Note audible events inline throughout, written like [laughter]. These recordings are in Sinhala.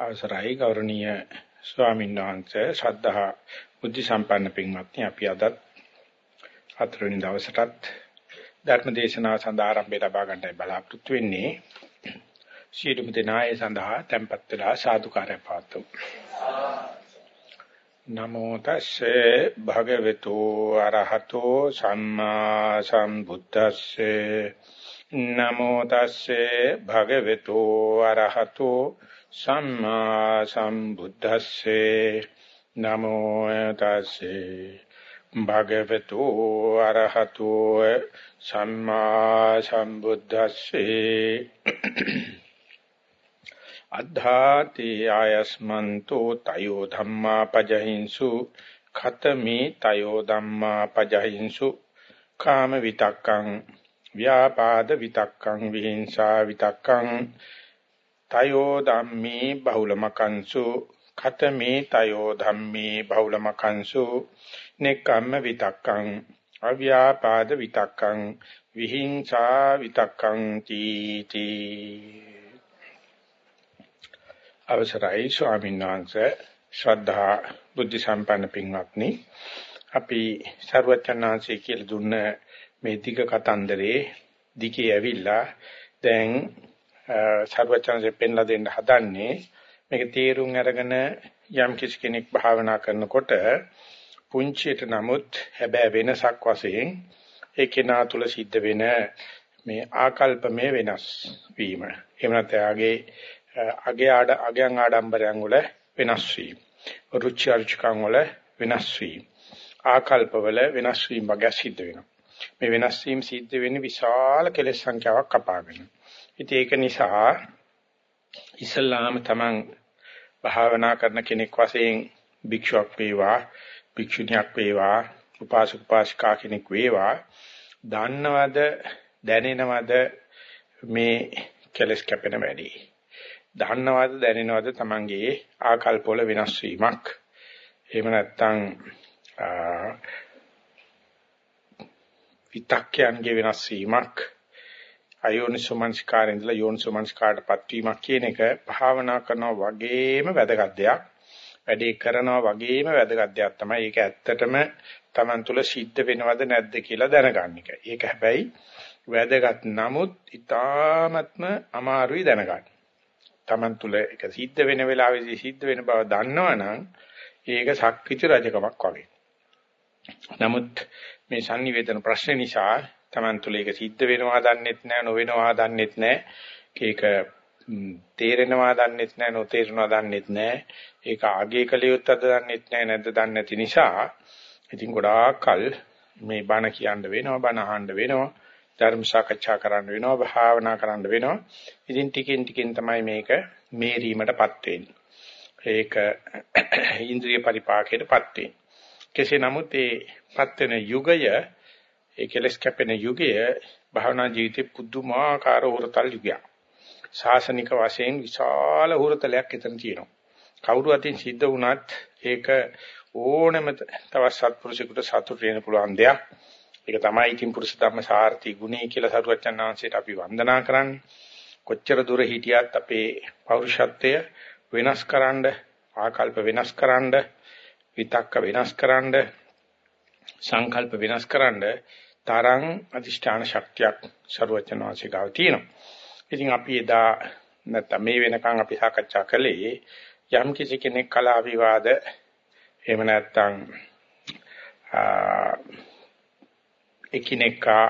අවසරයි ගෞරවනීය ස්වාමීන් වහන්සේ ශ්‍රද්ධා බුද්ධ සම්පන්න පින්වත්නි අපි අද හතරවෙනි දවසටත් ධර්ම දේශනාව සඳහා ආරම්භය ලබා ගන්නයි බලාපොරොත්තු වෙන්නේ. සියලුම දෙනා ඒ සඳහා tempත් වෙලා සාදුකාරය පාතු. නමෝ තස්සේ භගවතු අරහතෝ සම්මා සම්බුද්දස්සේ නමෝ තස්සේ භගවතු අරහතෝ සම්මා සම්බුද්දස්සේ. නමෝ තස්සේ භගවතු අරහතෝ සම්මා සම්බුද්දස්සේ. අද්ධාති ආයස්මන්තෝ තයෝ ධම්මා පජහින්සු ඛතමේ තයෝ ධම්මා පජහින්සු කාම විතක්කං ව්‍යාපාද විතක්කං විහිංසා විතක්කං තයෝ ධම්මේ බහුලමකංසු ඛතමේ තයෝ ධම්මේ බහුලමකංසු නෙක්ඛම්ම විතක්කං අව්‍යාපාද විතක්කං විහිංසා විතක්කං තීති. අවසරයි ස්වාමීන් වහන්සේ ශ්‍රද්ධා බුද්ධ සම්පන්න පින්වත්නි. අපි ਸਰවචනාංශය කියලා දුන්න මේ දිග කතන්දරේ දිගේ ඇවිල්ලා දැන් සර්වචනසේ පෙන්ලා දෙන්න හදන්නේ මේක තීරුම් අරගෙන යම් කිසි කෙනෙක් භාවනා කරනකොට පුංචියට නමුත් හැබැයි වෙනසක් වශයෙන් ඒ කෙනා තුල සිද්ධ වෙන මේ ආකල්පමය වෙනස් වීම. එහෙම නැත්නම් ආගේ අගේ ආඩ අගයන් ආඩම්බරයන් වල වෙනස් වීම. රුචි අරුචිකම් වල වෙනස් වීම. ආකල්ප වල වෙනස් වීම වගේ සිද්ධ වෙනවා. මේ වෙනස් වීම සිද්ධ වෙන්නේ විශාල කෙලෙස් සංඛ්‍යාවක් කපාගෙන. ඉතින් ඒක නිසා ඉස්ලාම තමන් භාවනා කරන කෙනෙක් වශයෙන් භික්ෂුවක් වේවා භික්ෂුණියක් වේවා උපාසක උපාසිකා කෙනෙක් වේවා දන්නවද දැනෙනවද මේ කෙලස් කැපෙන වැඩි දන්නවද දැනෙනවද තමන්ගේ ආකල්ප වල වෙනස් වීමක් එහෙම නැත්නම් විතක්යන්ගේ වෙනස් වීමක් අයෝනිසෝමනස්කාරයෙන් ඉඳලා යෝනිසෝමනස්කාරටපත් වීමක් කියන එක භාවනා කරනවා වගේම වැදගත් දෙයක්. වැඩේ කරනවා වගේම වැදගත් දෙයක් තමයි. ඒක ඇත්තටම Taman තුල සිද්ධ වෙනවද නැද්ද කියලා දැනගන්න එක. ඒක හැබැයි වැදගත් නමුත් ඊ타ත්ම අමාරුයි දැනගන්න. Taman තුල ඒක සිද්ධ වෙන වෙලාවෙදී සිද්ධ වෙන බව දන්නවනම් ඒක ශක්තිච රජකමක් වගේ. නමුත් මේ sannivedana ප්‍රශ්න නිසා Taman තුල ඒක සිද්ධ වෙනවා දන්නෙත් නැහැ නොවෙනවා දන්නෙත් නැහැ ඒක තේරෙනවා දන්නෙත් නැහැ නොතේරෙනවා දන්නෙත් නැහැ ඒක ආගේ කලියොත්ද දන්නෙත් නැහැ නැද්ද දන්නේ නැති නිසා ඉතින් ගොඩාක් කල් මේ බණ කියන්න වෙනවා බණ අහන්න වෙනවා ධර්ම සාකච්ඡා කරන්න වෙනවා භාවනා කරන්න වෙනවා. ඉතින් ටිකෙන් ටිකෙන් තමයි මේක මේරීමටපත් වෙන්නේ. ඒක ඉන්ද්‍රිය පරිපාකයටපත් වෙන්නේ. කෙසේ නමුත් ඒපත් වෙන යුගය ඒ කෙලස් කැපෙන යුගය භාවනා ජීවිතේ පුදුමාකාර උරතල් යුගයක්. ශාසනික වශයෙන් විශාල උරතලයක් එතන තියෙනවා. කවුරු අතින් සිද්ධ වුණත් ඒක ඕනම තවත් සත්පුරුෂයෙකුට සතුට වෙන්න පුළුවන් දෙයක්. ඒක තමයි ඉතින් පුරුෂ ධර්ම සාර්ථි ගුණේ කියලා සරුවචන් ආංශයට අපි වන්දනා කරන්නේ. කොච්චර දුර හිටියත් අපේ පෞරුෂත්වය වෙනස්කරනද ආකල්ප වෙනස්කරනද විතක්ක වෙනස්කරනද සංකල්ප වෙනස්කරනද තරං අධිෂ්ඨාන ශක්තියක් ਸਰවචන වාසිකාව තියෙනවා. ඉතින් අපි එදා නැත්නම් මේ වෙනකන් අපි සාකච්ඡා කළේ යම් කිසි කෙනෙක් කලා විවාද එහෙම නැත්නම් එකිනෙකා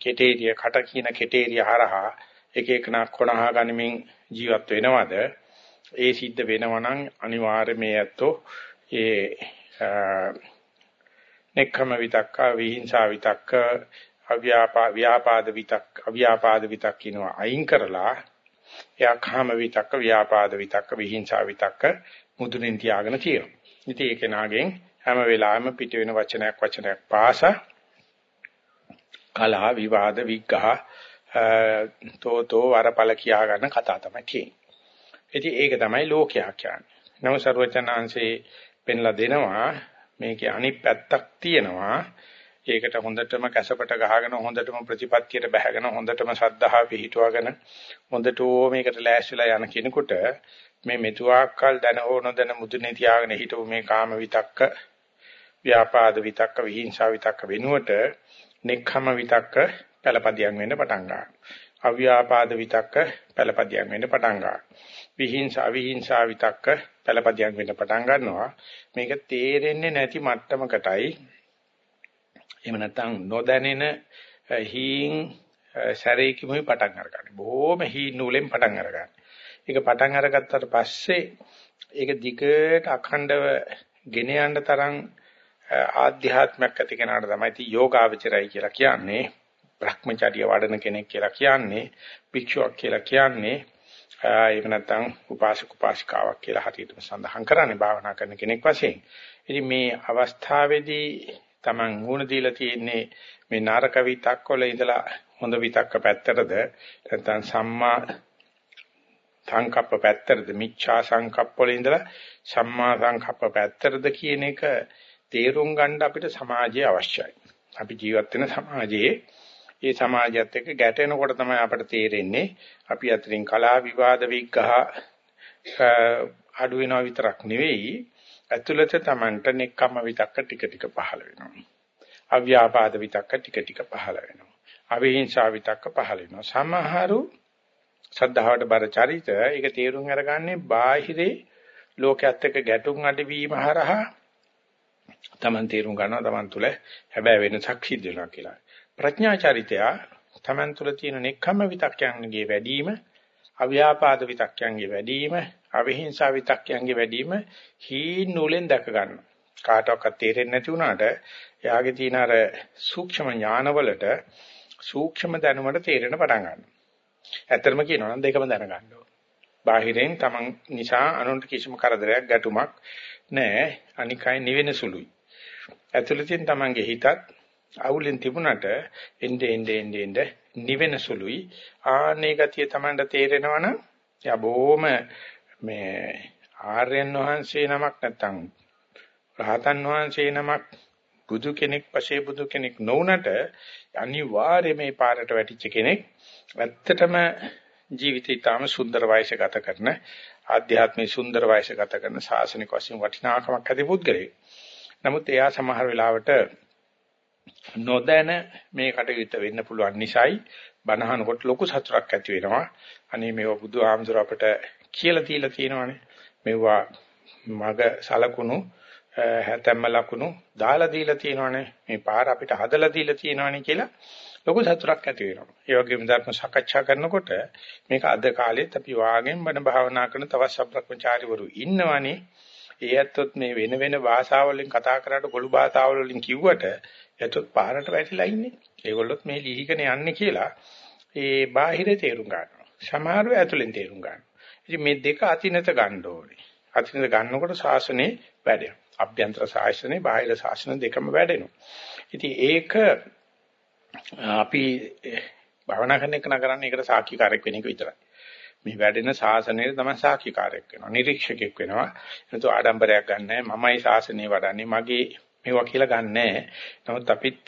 කෙටේරිය කට කියන කෙටේරිය හරහා එක එකනා කොනහා ගනිමින් ජීවත් වෙනවද ඒ සිද්ධ වෙනවා නම් අනිවාර්යයෙන් මේ ඇත්තෝ ඒ නෙක්ඛම විතක්ක විහිංසා විතක්ක අව්‍යාපා ව්‍යාපාද විතක්ක අව්‍යාපාද විතක් කියනවා අයින් කරලා එයා කාම විතක්ක ව්‍යාපාද විතක්ක විහිංසා විතක්ක මුදුනින් තියාගෙන තියෙනවා. ඉතින් ඒක නාගෙන් හැම වෙලාවෙම පිට වෙන වචනයක් වචනයක් පාස කලහ විවාද විග්ඝහ තෝතෝ වරපල කියා ගන්න කතා තමයි කියන්නේ. ඉතින් ඒක තමයි ලෝකයා කියන්නේ. නව සර්වචනාංශේ පෙන්ලා දෙනවා මේකේ අනිත් පැත්තක් තියෙනවා. ඒකට හොඳටම කැසපට ගහගෙන හොඳටම ප්‍රතිපත්තියට බැහැගෙන හොඳටම ශ්‍රද්ධාව පිහිටුවගෙන හොඳට මේකට ලෑස්තිලා යන කෙනෙකුට මේ මෙතුආකල් දැන හෝ නොදැන මුදුනේ තියාගෙන හිටපු මේ කාම විතක්ක ව්‍යාපාද විතක්ක විහිංසාව විතක්ක වෙනුවට නෙක්ඛම විතක්ක පළපදියම් වෙන්න පටන් ගන්නවා. අව්‍යාපාද විතක්ක පළපදියම් වෙන්න පටන් ගන්නවා. විහිංසා විහිංසා විතක්ක පළපදියම් වෙන්න පටන් ගන්නවා. මේක තේරෙන්නේ නැති මට්ටමකටයි එහෙම නැත්නම් නොදැනෙන හීන් සැරේකිමුයි පටන් අරගන්නේ. බොහොම හීන් නූලෙන් පටන් අරගන්නේ. ඒක පටන් අරගත්තට පස්සේ ඒක දිගට අඛණ්ඩව ගෙන යන්න තරම් ආධ්‍යාත්මයක් ඇති කෙනාට තමයි ති යෝගාවචරයි කියලා කියන්නේ. Brahmacharya වඩන කෙනෙක් කියලා කියන්නේ. භික්ෂුවක් කියලා කියන්නේ. ඒක නැත්නම් උපාසක උපාසිකාවක් කියලා හරියටම සඳහන් කරන්නේ භාවනා කරන කෙනෙක් වශයෙන්. ඉතින් මේ අවස්ථාවේදී Taman මුණ දීලා තියෙන්නේ මේ නරක විතක් වල ඉඳලා හොඳ විතක්ක පැත්තටද නැත්නම් සම්මා සංකප්ප පැත්තටද මිච්ඡා සංකප්ප වල ඉඳලා සම්මා සංකප්ප පැත්තටද කියන එක තේරුම් ගන්න අපිට සමාජය අවශ්‍යයි. අපි ජීවත් වෙන සමාජයේ ඒ සමාජයත් එක්ක ගැටෙනකොට තමයි අපට තේරෙන්නේ අපි අතරින් කලා විවාද විග්ඝහ අඩු වෙනවා විතරක් නෙවෙයි ඇතුළත Tamanට නෙක්කම විතක්ක ටික ටික පහළ වෙනවා. අව්‍යාපාද විතක්ක ටික ටික පහළ වෙනවා. අවිහිංසා විතක්ක පහළ වෙනවා. සමහරු සද්ධාවට බර චරිත ඒක තේරුම් අරගන්නේ බාහිරේ ලෝකයක් එක්ක ගැටුම් අඩවීම හරහා Taman තේරුම් ගන්නවා Taman තුල හැබැයි වෙනසක් සිද්ධ වෙනවා කියලා. ප්‍රඥා චරිතය Taman තුල තියෙන නෙක්ඛම විතක්යන්ගේ වැඩිම අව්‍යාපාද විතක්යන්ගේ වැඩිම අවිහිංසා විතක්යන්ගේ වැඩිම හීන නූලෙන් දැක ගන්න. කාටවත් තේරෙන්නේ නැති වුණාට එයාගේ තියෙන අර සූක්ෂම ඥානවලට සූක්ෂම දැනුමට තේරෙන පටන් ගන්නවා. ඇත්තටම කියනවා නම් දෙකම දැනගන්න ඕන. බාහිරෙන් Taman නිසා අනුන්ට කිසිම කරදරයක් ගැටුමක් නැහැ. අනිකයි නිවෙන සුළුයි. ඇතුළතින් Tamanගේ හිතත් අවුලෙන් තිබුණට එnde ende ende ende නිවෙන සුළුයි. ආනේ ගතිය Tamanට තේරෙනවනම් යා බොහොම මේ ආර්යයන් වහන්සේ නමක් නැත්තම් රහතන් වහන්සේ නමක් බුදු කෙනෙක් පසේ බුදු කෙනෙක් නොවුනට අනිවාර්යයෙන් මේ පාරට වැටිච්ච කෙනෙක් ඇත්තටම ජීවිතය තාම සුන්දර වයස ගත කරන ආධ්‍යාත්මික සුන්දර වයස ගත කරන ශාසනික වශයෙන් වටිනාකමක් ඇති පුද්ගලයෙක්. නමුත් එයා සමහර වෙලාවට නොදැන මේ කටයුත්ත වෙන්න පුළුවන් නිසායි බනහනකොට ලොකු සතුටක් ඇති වෙනවා. අනේ මේව බුදු ආමසර අපට කියලා තියලා තියෙනවානේ. මේවා මග සලකුණු හැතැම්ම ලකුණු දාලා දීලා තියෙනවානේ. මේ පාර අපිට හදලා දීලා තියෙනවානේ කියලා ලොකු සතුටක් ඇති වෙනවා. ඒ වගේම ධර්ම සාකච්ඡා කරනකොට මේක අද කාලෙත් අපි වාගෙන් බණ භාවනා කරන තවත් සම්ප්‍රක්‍මචාරිවරු ඉන්නවනේ. ඒ ඇත්තොත් මේ වෙන වෙන භාෂාවලින් කතා කරාට ගොළු භාෂාවලින් කිව්වට එතොත් පාරට වැටිලා ඉන්නේ. ඒගොල්ලොත් මේ ලිහිකන යන්නේ කියලා ඒ බාහිර තේරුම් ගන්නවා. සමහරව ඇතුලෙන් තේරුම් ගන්නවා. ඉතින් මේ දෙක අතිනත ගන්න ඕනේ. අතිනත ගන්නකොට ශාසනේ වැඩෙනවා. අභ්‍යන්තර ශාසනේ බාහිර ශාසන දෙකම වැඩෙනවා. ඉතින් ඒක අපි භවනා කරන එක නගරන්නේ ඒකට සාක්ෂිකාරයක් වෙන එක විතරයි. මේ වැඩෙන ශාසනයේ තමයි සාක්ෂිකාරයක් වෙනවා. නිරීක්ෂකෙක් වෙනවා. එතකොට ආඩම්බරයක් ගන්නෑ. මමයි ශාසනය වඩන්නේ. මගේ මේවා කියලා ගන්නෑ. නමුත් අපිත්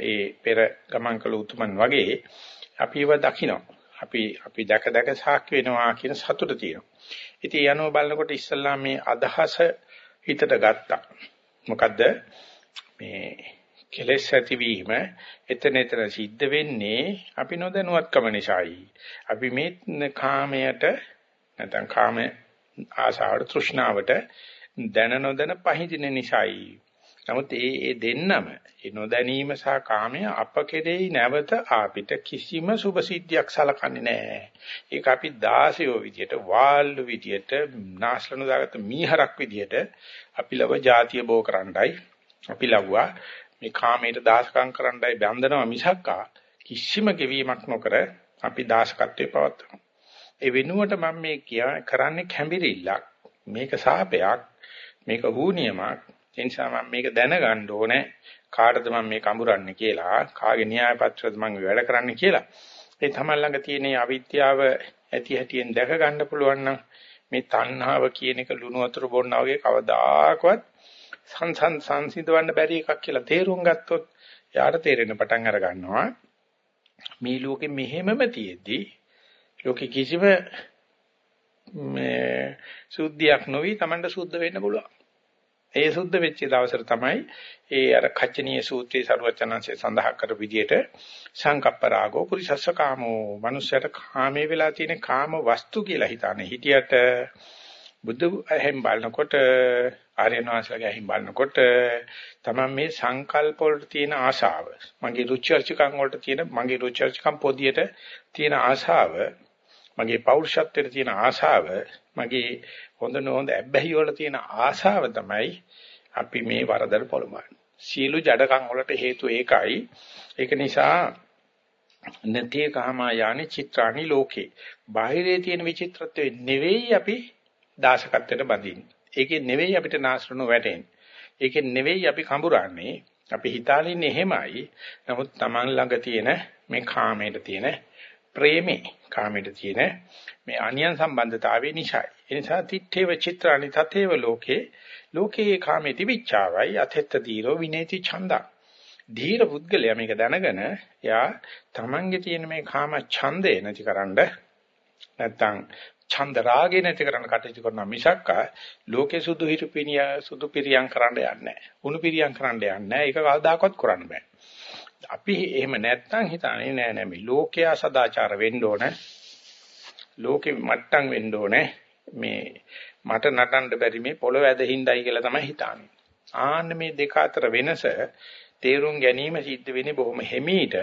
ඒ පෙර ගමන් කළ උතුමන් වගේ අපි ඒවා දකිනවා. අපි අපි දැක දැක සාක්ෂි වෙනවා කියන සතුට තියෙනවා. ඉතින් යනෝ බලනකොට ඉස්සල්ලා මේ අදහස හිතට ගත්තා. මොකද්ද මේ කෙලෙස් ඇතිවීම එතන එතන සිද්ධ වෙන්නේ අපි නොදැනුවත්කම නිසායි. අපි මේ කාමයට නැත්නම් කාම ආසාවට තෘෂ්ණාවට දැන නොදැන පහඳින නිසායි. නමුත් ඒ ඒ දෙන්නම ඒ නොදැනීම සහ කාමය අප කෙරෙහි නැවත ආපිට කිසිම සුභ සිද්ධියක් සලකන්නේ නැහැ. ඒක අපි දාසයෝ විදියට, වාල්ලු විදියට, නාස්ලනු දාගත්ත මීහරක් විදියට අපි ලව જાතිය බෝ කරන්නයි අපි ලව්වා මේ කාමයට දාසකම් කරන්නයි බැඳනවා මිසක්කා කිසිම ගෙවීමක් නොකර අපි දාසකත්වයේ පවත්වනවා. ඒ වෙනුවට මම මේ කරන්නේ කැඹිරිල්ලක්. මේක සාපයක්. මේක වූනියමක්. ඒ නිසා මම මේක දැනගන්න ඕනේ. කාටද මම මේ කඹරන්නේ කියලා, කාගේ න්‍යාය පත්‍රද මම වැඩ කරන්නේ කියලා. ඒ තමයි ළඟ තියෙන අවිද්‍යාව ඇති හැටියෙන් දැක ගන්න පුළුවන් නම් මේ තණ්හාව කියන එක ලුණු වතුර බොන්නා වගේ කවදාකවත් සංසන් සංසිඳවන්න බැරි එකක් කියලා තේරුම් ගත්තොත් යාට තේරෙන පටන් අර ගන්නවා මේ ලෝකෙ මෙහෙමම තියෙද්දි ලෝකෙ කිසිම මේ සුද්ධියක් නොවි Tamanට සුද්ධ වෙන්න පුළුවන්. ඒ සුද්ධ වෙච්ච දවසට තමයි ඒ අර කච්චනීය සූත්‍රයේ සරුවචනංශය සඳහන් කර විදිහට සංකප්ප රාගෝ පුරිසස්ස කාමෝ මනුස්සයට කාමේ වෙලා තියෙන කාම වස්තු කියලා හිතානේ හිටියට බුදු එහෙන් බලනකොට ආර්යනාථගේ එහෙන් බලනකොට තමයි මේ සංකල්ප වලට තියෙන ආශාව මගේ රුචර්චකම් වලට තියෙන මගේ රුචර්චකම් පොදියට තියෙන ආශාව මගේ පෞරුෂත්වයට තියෙන ආශාව මගේ හොඳ නොහොඳ ඇබ්බැහි වල තියෙන ආශාව තමයි අපි මේ වරදට පොළඹවන්නේ. සීළු ජඩකම් වලට හේතු ඒකයි. ඒක නිසා නතේ කහමා යಾನි චිත්‍රානි ලෝකේ. බාහිරේ තියෙන විචිත්‍රත්වය නෙවෙයි අපි දාසකත්වයට බඳින්නේ. ඒකේ නෙවෙයි අපිට නාස්රණ වැටෙන්නේ. ඒකේ නෙවෙයි අපි කඹරන්නේ. අපි හිතාලින්නේ එහෙමයි. නමුත් Taman ළඟ තියෙන මේ කාමයට තියෙන ප්‍රේමේ කාමයට තියෙන මේ අනියන් සම්බන්ධතාවය නිසායි. ඒ නිසා තිත්තේව චිත්‍රානි තතේව ලෝකේ ලෝකේ කාමේ තිබිච්චාවයි අතෙත්ත දීරෝ විනේති ඡන්දා. ධීර පුද්ගලයා මේක දැනගෙන යා තමන්ගේ තියෙන මේ කාම ඡන්දේ නැතිකරන්න නැත්තම් ඡන්ද රාගේ නැති කරන්න කටයුතු කරන මිසක්ක ලෝකේ සුදු හිරු පිනිය සුදු පිරියම් කරන්න යන්නේ නැහැ. උණු පිරියම් කරන්න යන්නේ නැහැ. ඒක කවදාකවත් කරන්න බෑ. අපි එහෙම නැත්තම් හිතන්නේ නෑ නෑ මේ ලෝකයා සදාචාර වෙන්න ඕන. ලෝකෙ මට්ටම් වෙන්න ඕනේ. මේ මට නටන්න බැරි මේ පොළොව ඇදින්දයි කියලා තමයි හිතන්නේ. ආන්න මේ දෙක අතර වෙනස තේරුම් ගැනීම සිද්ධ වෙන්නේ බොහොම හිමීට.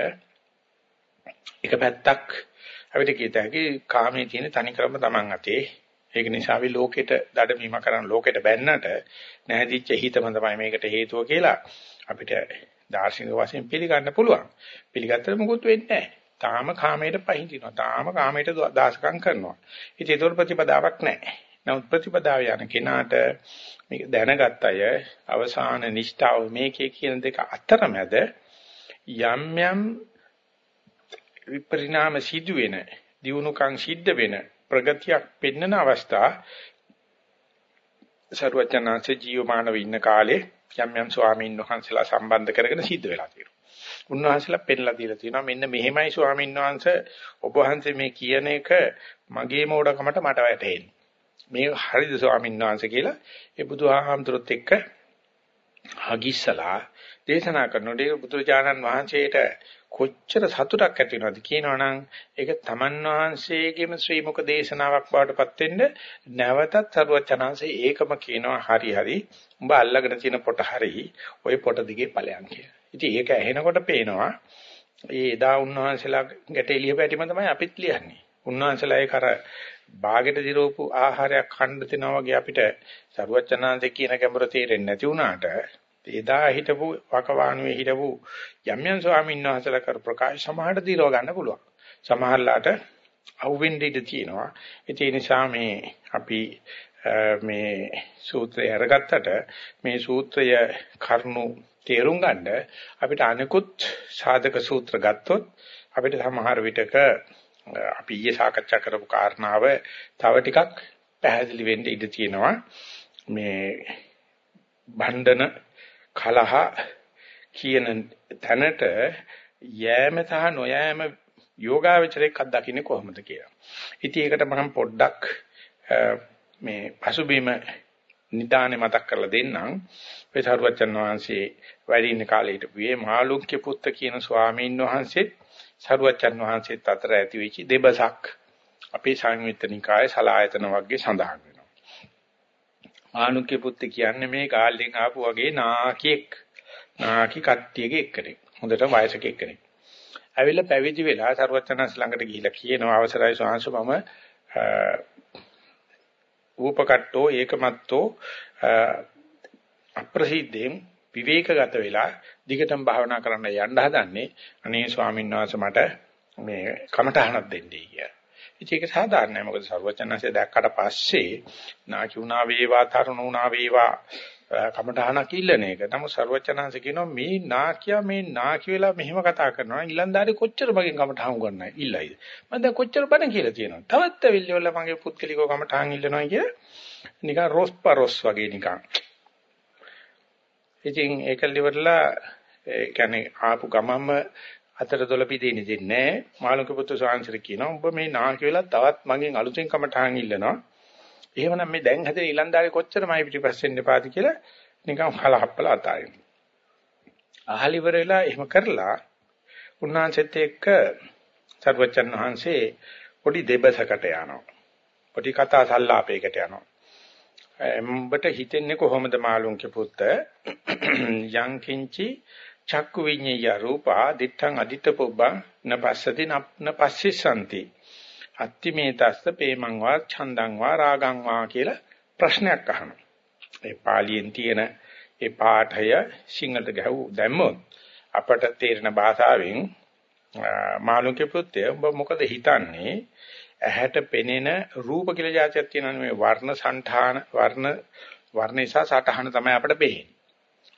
එක පැත්තක් අපිට කියත හැකි කාමයේ තියෙන තනිකරම Taman අතේ. ඒක නිසා අපි ලෝකෙට දඩමීම කරන ලෝකෙට බැන්නට නැහැදිච්ච හිතම තමයි මේකට හේතුව කියලා අපිට දාර්ශනික වශයෙන් පිළිගන්න පුළුවන්. පිළිගත්තට මොකුත් වෙන්නේ නැහැ. තාම කාමයට පහඳිනවා. තාම කාමයට දාසකම් කරනවා. ඉතින් ඒක ප්‍රතිපදාවක් නැහැ. නමුත් ප්‍රතිපදාව යන කෙනාට මේක දැනගත් අය අවසාන නිෂ්ඨාව මේකේ කියන දෙක අතරමැද යම් යම් විපරිණාම සිදු වෙන දියුණුකම් සිද්ධ වෙන ප්‍රගතියක් පෙන්වන අවස්ථා සර්වඥාන්සේ ජීවමානව ඉන්න කාලේ යම් යම් ස්වාමීන් වහන්සේලා සම්බන්ධ කරගෙන සිද්ධ වෙලා තියෙනවා. උන්වහන්සේලා පෙන්ලා දීලා තියෙනවා මෙන්න මෙහෙමයි ස්වාමීන් වහන්සේ ඔබ වහන්සේ මේ කියන එක මගේ මෝඩකමට මට වැටහෙන්නේ. මේ හරිද ස්වාමීන් වහන්සේ කියලා ඒ බුදුහාමුදුරුත් එක්ක හගිස්සලා දේශනා කරනකොට ඒ බුදුරජාණන් වහන්සේට කොච්චර සතුටක් ඇති වෙනවද කියනවනම් ඒක තමන් වහන්සේගේම ශ්‍රී මුක දේශනාවක් බවටපත් වෙන්න නැවතත් සරුවචනාංශේ ඒකම කියනවා හරි හරි උඹ අල්ලගෙන තියෙන පොට හරි ওই පොට දිගේ ඵලයන් කියලා. ඉතින් ඒක ඇහෙනකොට පේනවා ඒ එදා උන්වහන්සේලා ගැටේ ලියපැටිම තමයි අපිත් ලියන්නේ. උන්වහන්සේලා ඒක අර බාගෙට දිරෝපු ආහාරයක් ඛණ්ඩ තිනවා වගේ අපිට සරුවචනාංශේ කියන ගැඹුර තේරෙන්නේ නැති වුණාට එදා හිටපු වකවානුවේ හිටපු යම් යම් ස්වාමීන් වහන්සේලා කර ප්‍රකාශ සමහරට දිරව ගන්න පුළුවන්. සමහරලාට අවුෙන්ඩ ඉඳ තියෙනවා. ඒ නිසා මේ අපි මේ සූත්‍රය අරගත්තට මේ සූත්‍රය කරුණු තේරුම් ගන්න අපිට අනිකුත් සාධක සූත්‍ර ගත්තොත් අපිට සමහර විටක අපි ඊයේ සාකච්ඡා කරපු කාරණාව තව ටිකක් පැහැදිලි වෙන්න ඉඩ තියෙනවා මේ භණ්ඩන කලහ කියන තැනට යෑම සහ නොයෑම යෝගාවචරයක් අත්දකින්නේ කොහොමද කියලා. ඉතින් ඒකට මම පොඩ්ඩක් මේ පසුබිම නිදානේ මතක් කරලා දෙන්නම්. ඒ සරුවචන් වහන්සේ වැඩ ඉන්න කාලේ හිටපුවේ මාළුක්‍ය පුත්ත කියන ස්වාමීන් වහන්සේ සරුවචන් වහන්සේත් අතර ඇති වෙච්ච දෙබසක් අපේ සංයුත්තනිකායේ සලායතන වර්ගයේ සඳහන් වෙනවා. මාළුක්‍ය පුත්ත කියන්නේ මේ කාලෙන් ආපු වගේ නාකියෙක්. නාකි කට්ටියගේ එක්කෙනෙක්. හොඳට වයසක එක්කෙනෙක්. ඇවිල්ලා පැවිදි වෙලා සරුවචනස් ළඟට ගිහිල්ලා කියනවා අවසරයි ස්වාමීන් වහන්සේ ූපකට්ටෝ ඒකමත්තෝ අප්‍රසිද්ධයෙන් විවේකගත වෙලා දිගටම භාවනා කරන්න යන්න හදන්නේ අනේ ස්වාමීන් වහන්සේ මට මේ කමටහනක් දෙන්නයි කියලා. ඉතින් ඒක සාධාරණයි මොකද සර්වචනන්සේ දැක්කට පස්සේ නාකි උනා වේවා තරුණ උනා වේවා කමටහනක් ඉල්ලන එක. නමුත් සර්වචනන්ස කියනවා මේ නාකියා මේ නාකි වෙලා මෙහෙම කතා කරනවා. ඊළඳාරි කොච්චර මගෙන් කමටහන් ගන්නයි ඉල්ලයිද? මම දැන් කොච්චර බණ කියලා තියෙනවා. තවත් ඇවිල්ලිවල මගේ පුත්කලිකව කමටහන් ඉල්ලනවා කිය නිකන් රොස්පරොස් වගේ නිකන්. ඉතින් ඒක liverලා ඒ කියන්නේ ආපු ගමම්ම අතර දොළ පිටින්නේ දෙන්නේ මාළුක පුත්තු සාංශර කියනවා ඔබ මේ නාකි වෙලා තවත් මගෙන් අලුතෙන් කමටහන් ඉල්ලනවා එහෙමනම් මේ දැන් හැදෙන ඊලන්දාරේ කොච්චර මයි පිටිපස්සෙන් ඉපාද කියලා නිකන් කලහප්පලා අතාරින්න. අහලි ඉවර වෙලා එහෙම කරලා උන්වහන්සේත් එක්ක සර්වචන් වහන්සේ පොඩි දෙබසකට යනවා. පොඩි කතා සල්ලාපයකට යනවා. එම්බට හිතෙන්නේ කොහොමද මාළුන්ගේ පුත්ත යං කිංචි චක්කු විඤ්ඤය රූපා දිත්තං අදිත්ත පොබ්බං නපස්සති නපස්සිසanti අත්තිමේතස්ස ප්‍රේමං වා ඡන්දං වා රාගං වා කියලා ප්‍රශ්නයක් අහනවා. ඒ පාලියෙන් තියෙන ඒ පාඨය සිංහලට ගැහුව දැම්මොත් අපට තේරෙන භාෂාවෙන් මාළුකේ පුත්‍ය ඔබ මොකද හිතන්නේ? ඇහැට පෙනෙන රූප කියලා જાතියක් තියෙනවා මේ වර්ණ సంఠාන වර්ණ වර්ණේසා සටහන තමයි අපිට පෙන්නේ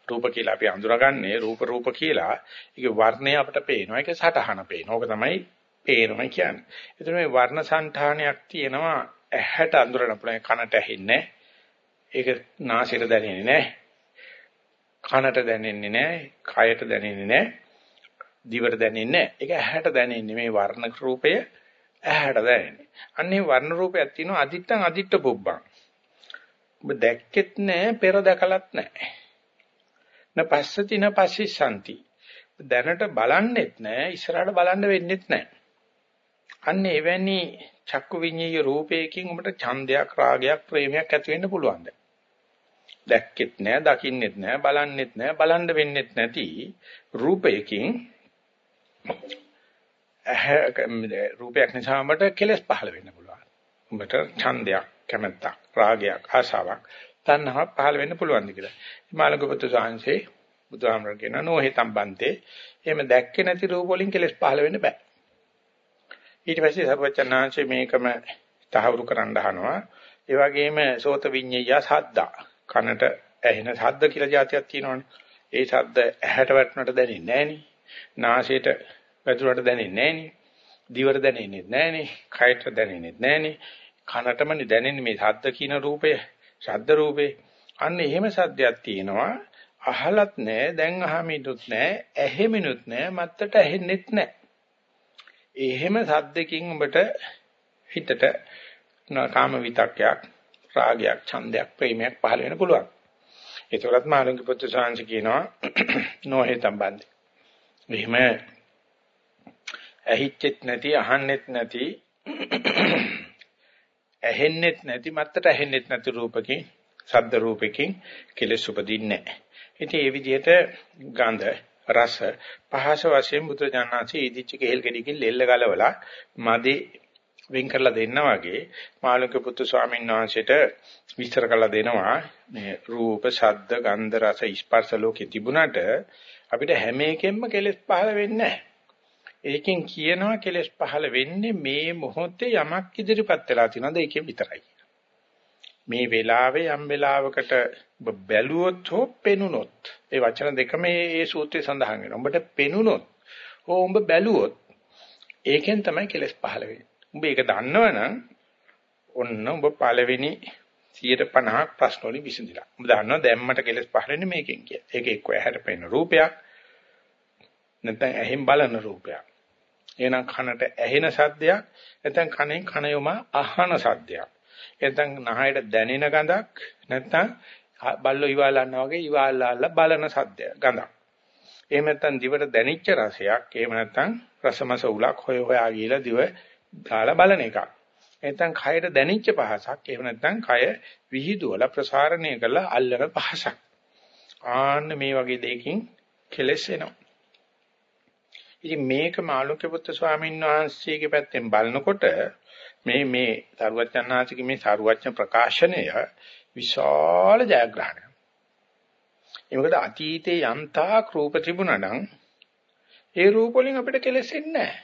රූප කියලා අපි අඳුරගන්නේ රූප රූප කියලා. ඒකේ වර්ණය අපිට පේනවා. ඒකේ සටහන පේනවා. ඕක තමයි පේනවා කියන්නේ. ඒතර මේ වර්ණ సంతානයක් තියෙනවා ඇහැට අඳුරන පුළුවන් කනට ඇහෙන්නේ ඒක නාසයට දැනෙන්නේ නැහැ. කනට දැනෙන්නේ නැහැ. කයට දැනෙන්නේ නැහැ. දිවට දැනෙන්නේ නැහැ. ඒක ඇහැට දැනෙන්නේ මේ වර්ණ රූපය ඇහැට දැනෙන්නේ. අන්නේ වර්ණ රූපයක් තියෙනවා අදිත්තං අදිත්ත පුබ්බං. ඔබ දැක්කෙත් නැහැ පෙර දැකලත් නැහැ. න පස්සති න පස්සිසanti. දැනට බලන්නෙත් නැහැ ඉස්සරහට බලන්න වෙන්නෙත් නැහැ. අන්න එවැනි චක්කු විඤ්ඤාය රූපයකින් ඔබට ඡන්දයක් රාගයක් ප්‍රේමයක් ඇති වෙන්න පුළුවන්ද? දැක්කෙත් නෑ, දකින්නෙත් නෑ, බලන්නෙත් නෑ, බලන්න වෙන්නෙත් නැති රූපයකින් රූපයක් නිසා ඔබට කෙලස් පහළ වෙන්න පුළුවන්. ඔබට ඡන්දයක්, කැමැත්තක්, රාගයක්, ආශාවක්, තණ්හාවක් පහළ වෙන්න පුළුවන්ද කියලා. හිමාලකපුත්තු සාංශේ බුදුහාමර කියන නොහෙතම් බන්තේ එහෙම දැක්කේ නැති රූප වලින් කෙලස් පහළ වෙන්න බෑ. ඊට පස්සේ සර්වචනාංශේ මේකම තහවුරු කරන්න අහනවා. ඒ වගේම සෝත විඤ්ඤය සද්දා කනට ඇහෙන ශබ්ද කියලා જાතියක් තියෙනවනේ. ඒ ශබ්ද ඇහැට වැටුණට දැනෙන්නේ නැහෙනි. නාසයට වැටුණට දැනෙන්නේ නැහෙනි. දිවට දැනෙන්නේ නැහෙනි. කයට දැනෙන්නේ නැහෙනි. කනටම දැනෙන්නේ මේ ශබ්ද කියන රූපය, ශබ්ද රූපේ. අන්න එහෙම සද්දයක් තියෙනවා. අහලත් නැහැ, දැන් අහමිනුත් නැහැ, ඇහෙමිනුත් නැහැ, මත්තට ඇහෙන්නෙත් නැහැ. එහෙම සද්දකින් ඔබට හිතට කාම විතක්යක් රාගයක් ඡන්දයක් ප්‍රේමයක් පහළ වෙන්න පුළුවන් ඒකවත් මාළුන්ගේ පුත්‍ර සාංශ කියනවා [clears throat] නොහේ සම්බන්ධයි එහෙම ඇහිච්චෙත් නැති අහන්නෙත් නැති ඇහෙන්නෙත් නැති මත්තට ඇහෙන්නෙත් නැති රූපකින් ශබ්ද රූපකින් කෙලෙස් උපදින්නේ නැහැ. ඉතින් මේ විදිහට ගඳ රස පහස වශයෙන් බුදු දානසී ඉදිච්ච කෙහෙල් ගෙඩියකින් ලෙල්ල ගලවලා මදි වෙන් කරලා දෙන්නා වගේ මාළුක පුත්තු ස්වාමීන් වහන්සේට විස්තර කරලා දෙනවා. මේ රූප ශබ්ද ගන්ධ රස ස්පර්ශ ලෝකේ තිබුණාට අපිට හැම එකෙම කෙලෙස් පහළ වෙන්නේ ඒකෙන් කියනවා කෙලෙස් පහළ වෙන්නේ මේ මොහොතේ යමක් ඉදිරිපත් වෙලා තියෙනවද ඒකෙන් විතරයි මේ වෙලාවේ යම් වෙලාවකට බැලුවොත් හෝ පෙනුනොත් ඒ වචන දෙකම මේ සූත්‍රයේ සඳහන් වෙනවා. උඹට පෙනුනොත් හෝ උඹ බැලුවොත් ඒකෙන් තමයි කෙලස් පහළ වෙන්නේ. උඹ ඒක දන්නවනම් ඔන්න උඹ පළවෙනි 150ක් ප්‍රශ්න වලින් විසඳිලා. උඹ දන්නවා දැම්මට කෙලස් පහළ වෙන්නේ මේකෙන් කියලා. ඒක එක්ක ඇහැට පෙනෙන රූපයක් නැත්නම් ඇහෙන් බලන රූපයක්. එහෙනම් කනට ඇහෙන සද්දයක් නැත්නම් කනෙන් කන යොම අහන සද්දයක්. නැත්නම් නහයට දැනෙන ගඳක් නැත්නම් බල්ලෝ ඉවාලන්නා වගේ ඉවාලලා බලන සද්දය ගඳක්. එහෙම නැත්නම් දිවට දැනිච්ච රසයක්, එහෙම නැත්නම් රසමස උලක් හොය හොයා ගිහලා දිව දාලා බලන එකක්. නැත්නම් කයට දැනිච්ච පහසක්, එහෙම නැත්නම් කය විහිදුවලා ප්‍රසාරණය කරලා අල්ලන පහසක්. ආන්න මේ වගේ දෙයකින් කෙලස් වෙනවා. ඉතින් මේක මාළුක්‍ය පුත්‍ර ස්වාමීන් වහන්සේගේ පැත්තෙන් බලනකොට මේ මේ සරුවචනාංශික මේ සරුවචන ප්‍රකාශනය විශාල ජයග්‍රහණයක්. ඒ මොකද අතීතේ යන්තා රූප තිබුණා නම් ඒ රූප වලින් අපිට කෙලෙසෙන්නේ නැහැ.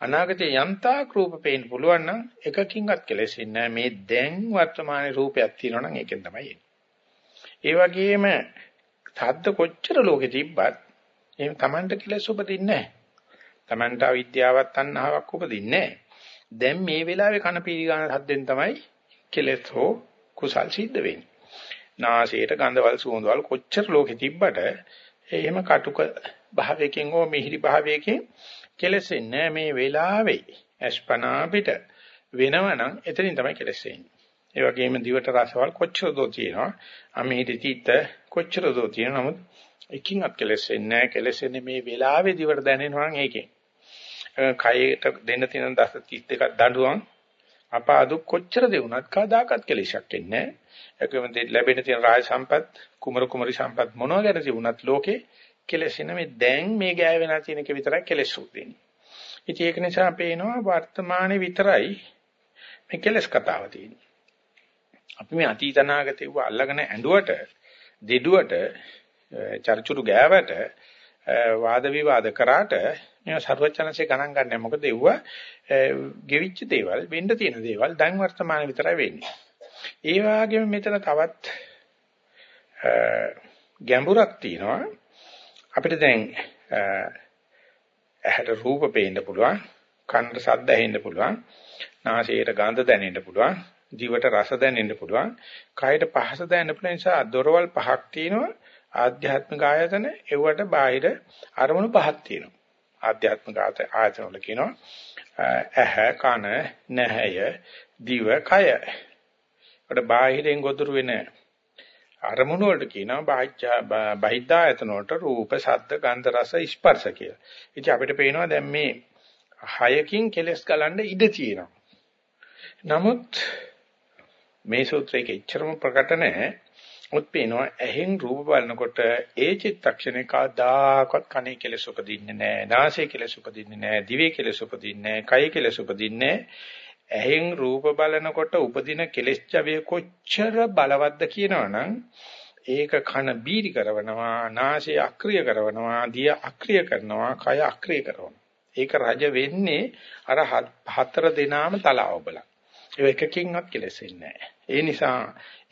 අනාගතේ යන්තා රූප පේන්න පුළුවන් නම් එකකින්වත් කෙලෙසෙන්නේ නැහැ. මේ දැන් වර්තමානයේ රූපයක් තියෙනවා නම් ඒකෙන් තමයි එන්නේ. ඒ වගේම සද්ද කොච්චර ලෝකෙ තිබ්බත් එහෙම Tamanට කෙලෙස් උපදින්නේ නැහැ. Tamanට අවිද්‍යාවක් තණ්හාවක් උපදින්නේ නැහැ. දැන් මේ වෙලාවේ කන පීරි ගන්න හද්දෙන් තමයි කෙලෙස් හෝ කුසල් සිද්ධ වෙන්නේ. නාසයට ගන්ධවල සුවඳවල කොච්චර ලෝකෙ තිබ්බට එහෙම කටුක භාවයකින් හෝ මිහිරි භාවයකින් කෙලසෙන්නේ මේ වෙලාවේ අස්පනා පිට වෙනවනම් එතනින් තමයි කෙලසෙන්නේ. ඒ වගේම දිවට රසවල් කොච්චර දෝ තියෙනවා. අමිහිරි තීත කොච්චර දෝ තියෙනවා. නමුත් එකින්වත් කෙලෙසෙන්නේ නැහැ. කෙලෙසෙන්නේ මේ වෙලාවේ දිවට දැනෙනවා නම් ඒකෙන්. කයට දෙන්න තියෙන දස 32ක් දඬුවම් අපාදු කොච්චර දෙවුණත් කවදාකවත් කෙලෙසක් එන්නේ නැහැ. ඒකම ලැබෙන තියෙන රාජ සම්පත්, කුමරු කුමරි සම්පත් මොනවා ගැන තිබුණත් ලෝකේ කෙලෙසෙන මේ දැන් මේ ගෑව වෙනා තියෙන එක විතරයි කෙලෙසු දෙන්නේ. ඉතින් ඒක නිසා පේනවා වර්තමානයේ විතරයි මේ කෙලස් කතාව තියෙන්නේ. අපි මේ අතීත අනාගතේ වුව අල්ලගෙන ඇඬුවට දෙඩුවට චර්චුරු ගෑවට වාද විවාද කරාට මේවා ਸਰවචනසේ ගණන් ගන්නෑ මොකද ඒව ගෙවිච්ච දේවල් වෙන්න තියෙන දේවල් දැන් වර්තමාන විතරයි වෙන්නේ. ඒ වගේම මෙතන තවත් ගැඹුරක් තියෙනවා. අපිට දැන් ඇහැට රූප පේන්න පුළුවන්, කනට ශබ්ද ඇහෙන්න පුළුවන්, නාසයට ගඳ දැනෙන්න පුළුවන්, දිවට රස දැනෙන්න පුළුවන්, කයට පහස දැනෙන්න පුළුවන් නිසා දොරවල් පහක් තියෙනවා. ආධ්‍යාත්මික ආයතන ඒවට බාහිර අරමුණු පහක් තියෙනවා. ආධ්‍යාත්මික ආයතන වල කියනවා ඇහ කන නැහැය දිව කය. ඒකට බාහිරෙන් ගොදුරු වෙන අරමුණු වලට කියනවා බාහිද්ධ ආයතන වලට රූප, ශබ්ද, ගන්ධ, රස, ස්පර්ශ කියලා. ඉතින් අපිට පේනවා දැන් මේ හයකින් කෙලස් ගලන්න ඉඩ තියෙනවා. නමුත් මේ සූත්‍රයේ එච්චරම ප්‍රකට නැහැ. මුත් පේනවා ඇහෙන් රූප බලනකොට ඒ චිත්තක්ෂණේ කවදාකවත් කනේ කෙලෙස උපදින්නේ නැහැ නාසයේ කෙලෙස උපදින්නේ නැහැ දිවේ කෙලෙස උපදින්නේ නැහැ කයේ කෙලෙස උපදින්නේ ඇහෙන් රූප බලනකොට උපදින කෙලෙස් ජවය කොච්චර බලවත්ද කියනවනම් ඒක කන බීරි කරනවා නාසය අක්‍රිය කරනවා දිය අක්‍රිය කරනවා කය අක්‍රිය කරනවා. ඒක රජ වෙන්නේ අර හතර දෙනාම තලාව බලක් ඒ එකකින්වත් කෙලෙසෙන්නේ නැහැ. ඒ නිසා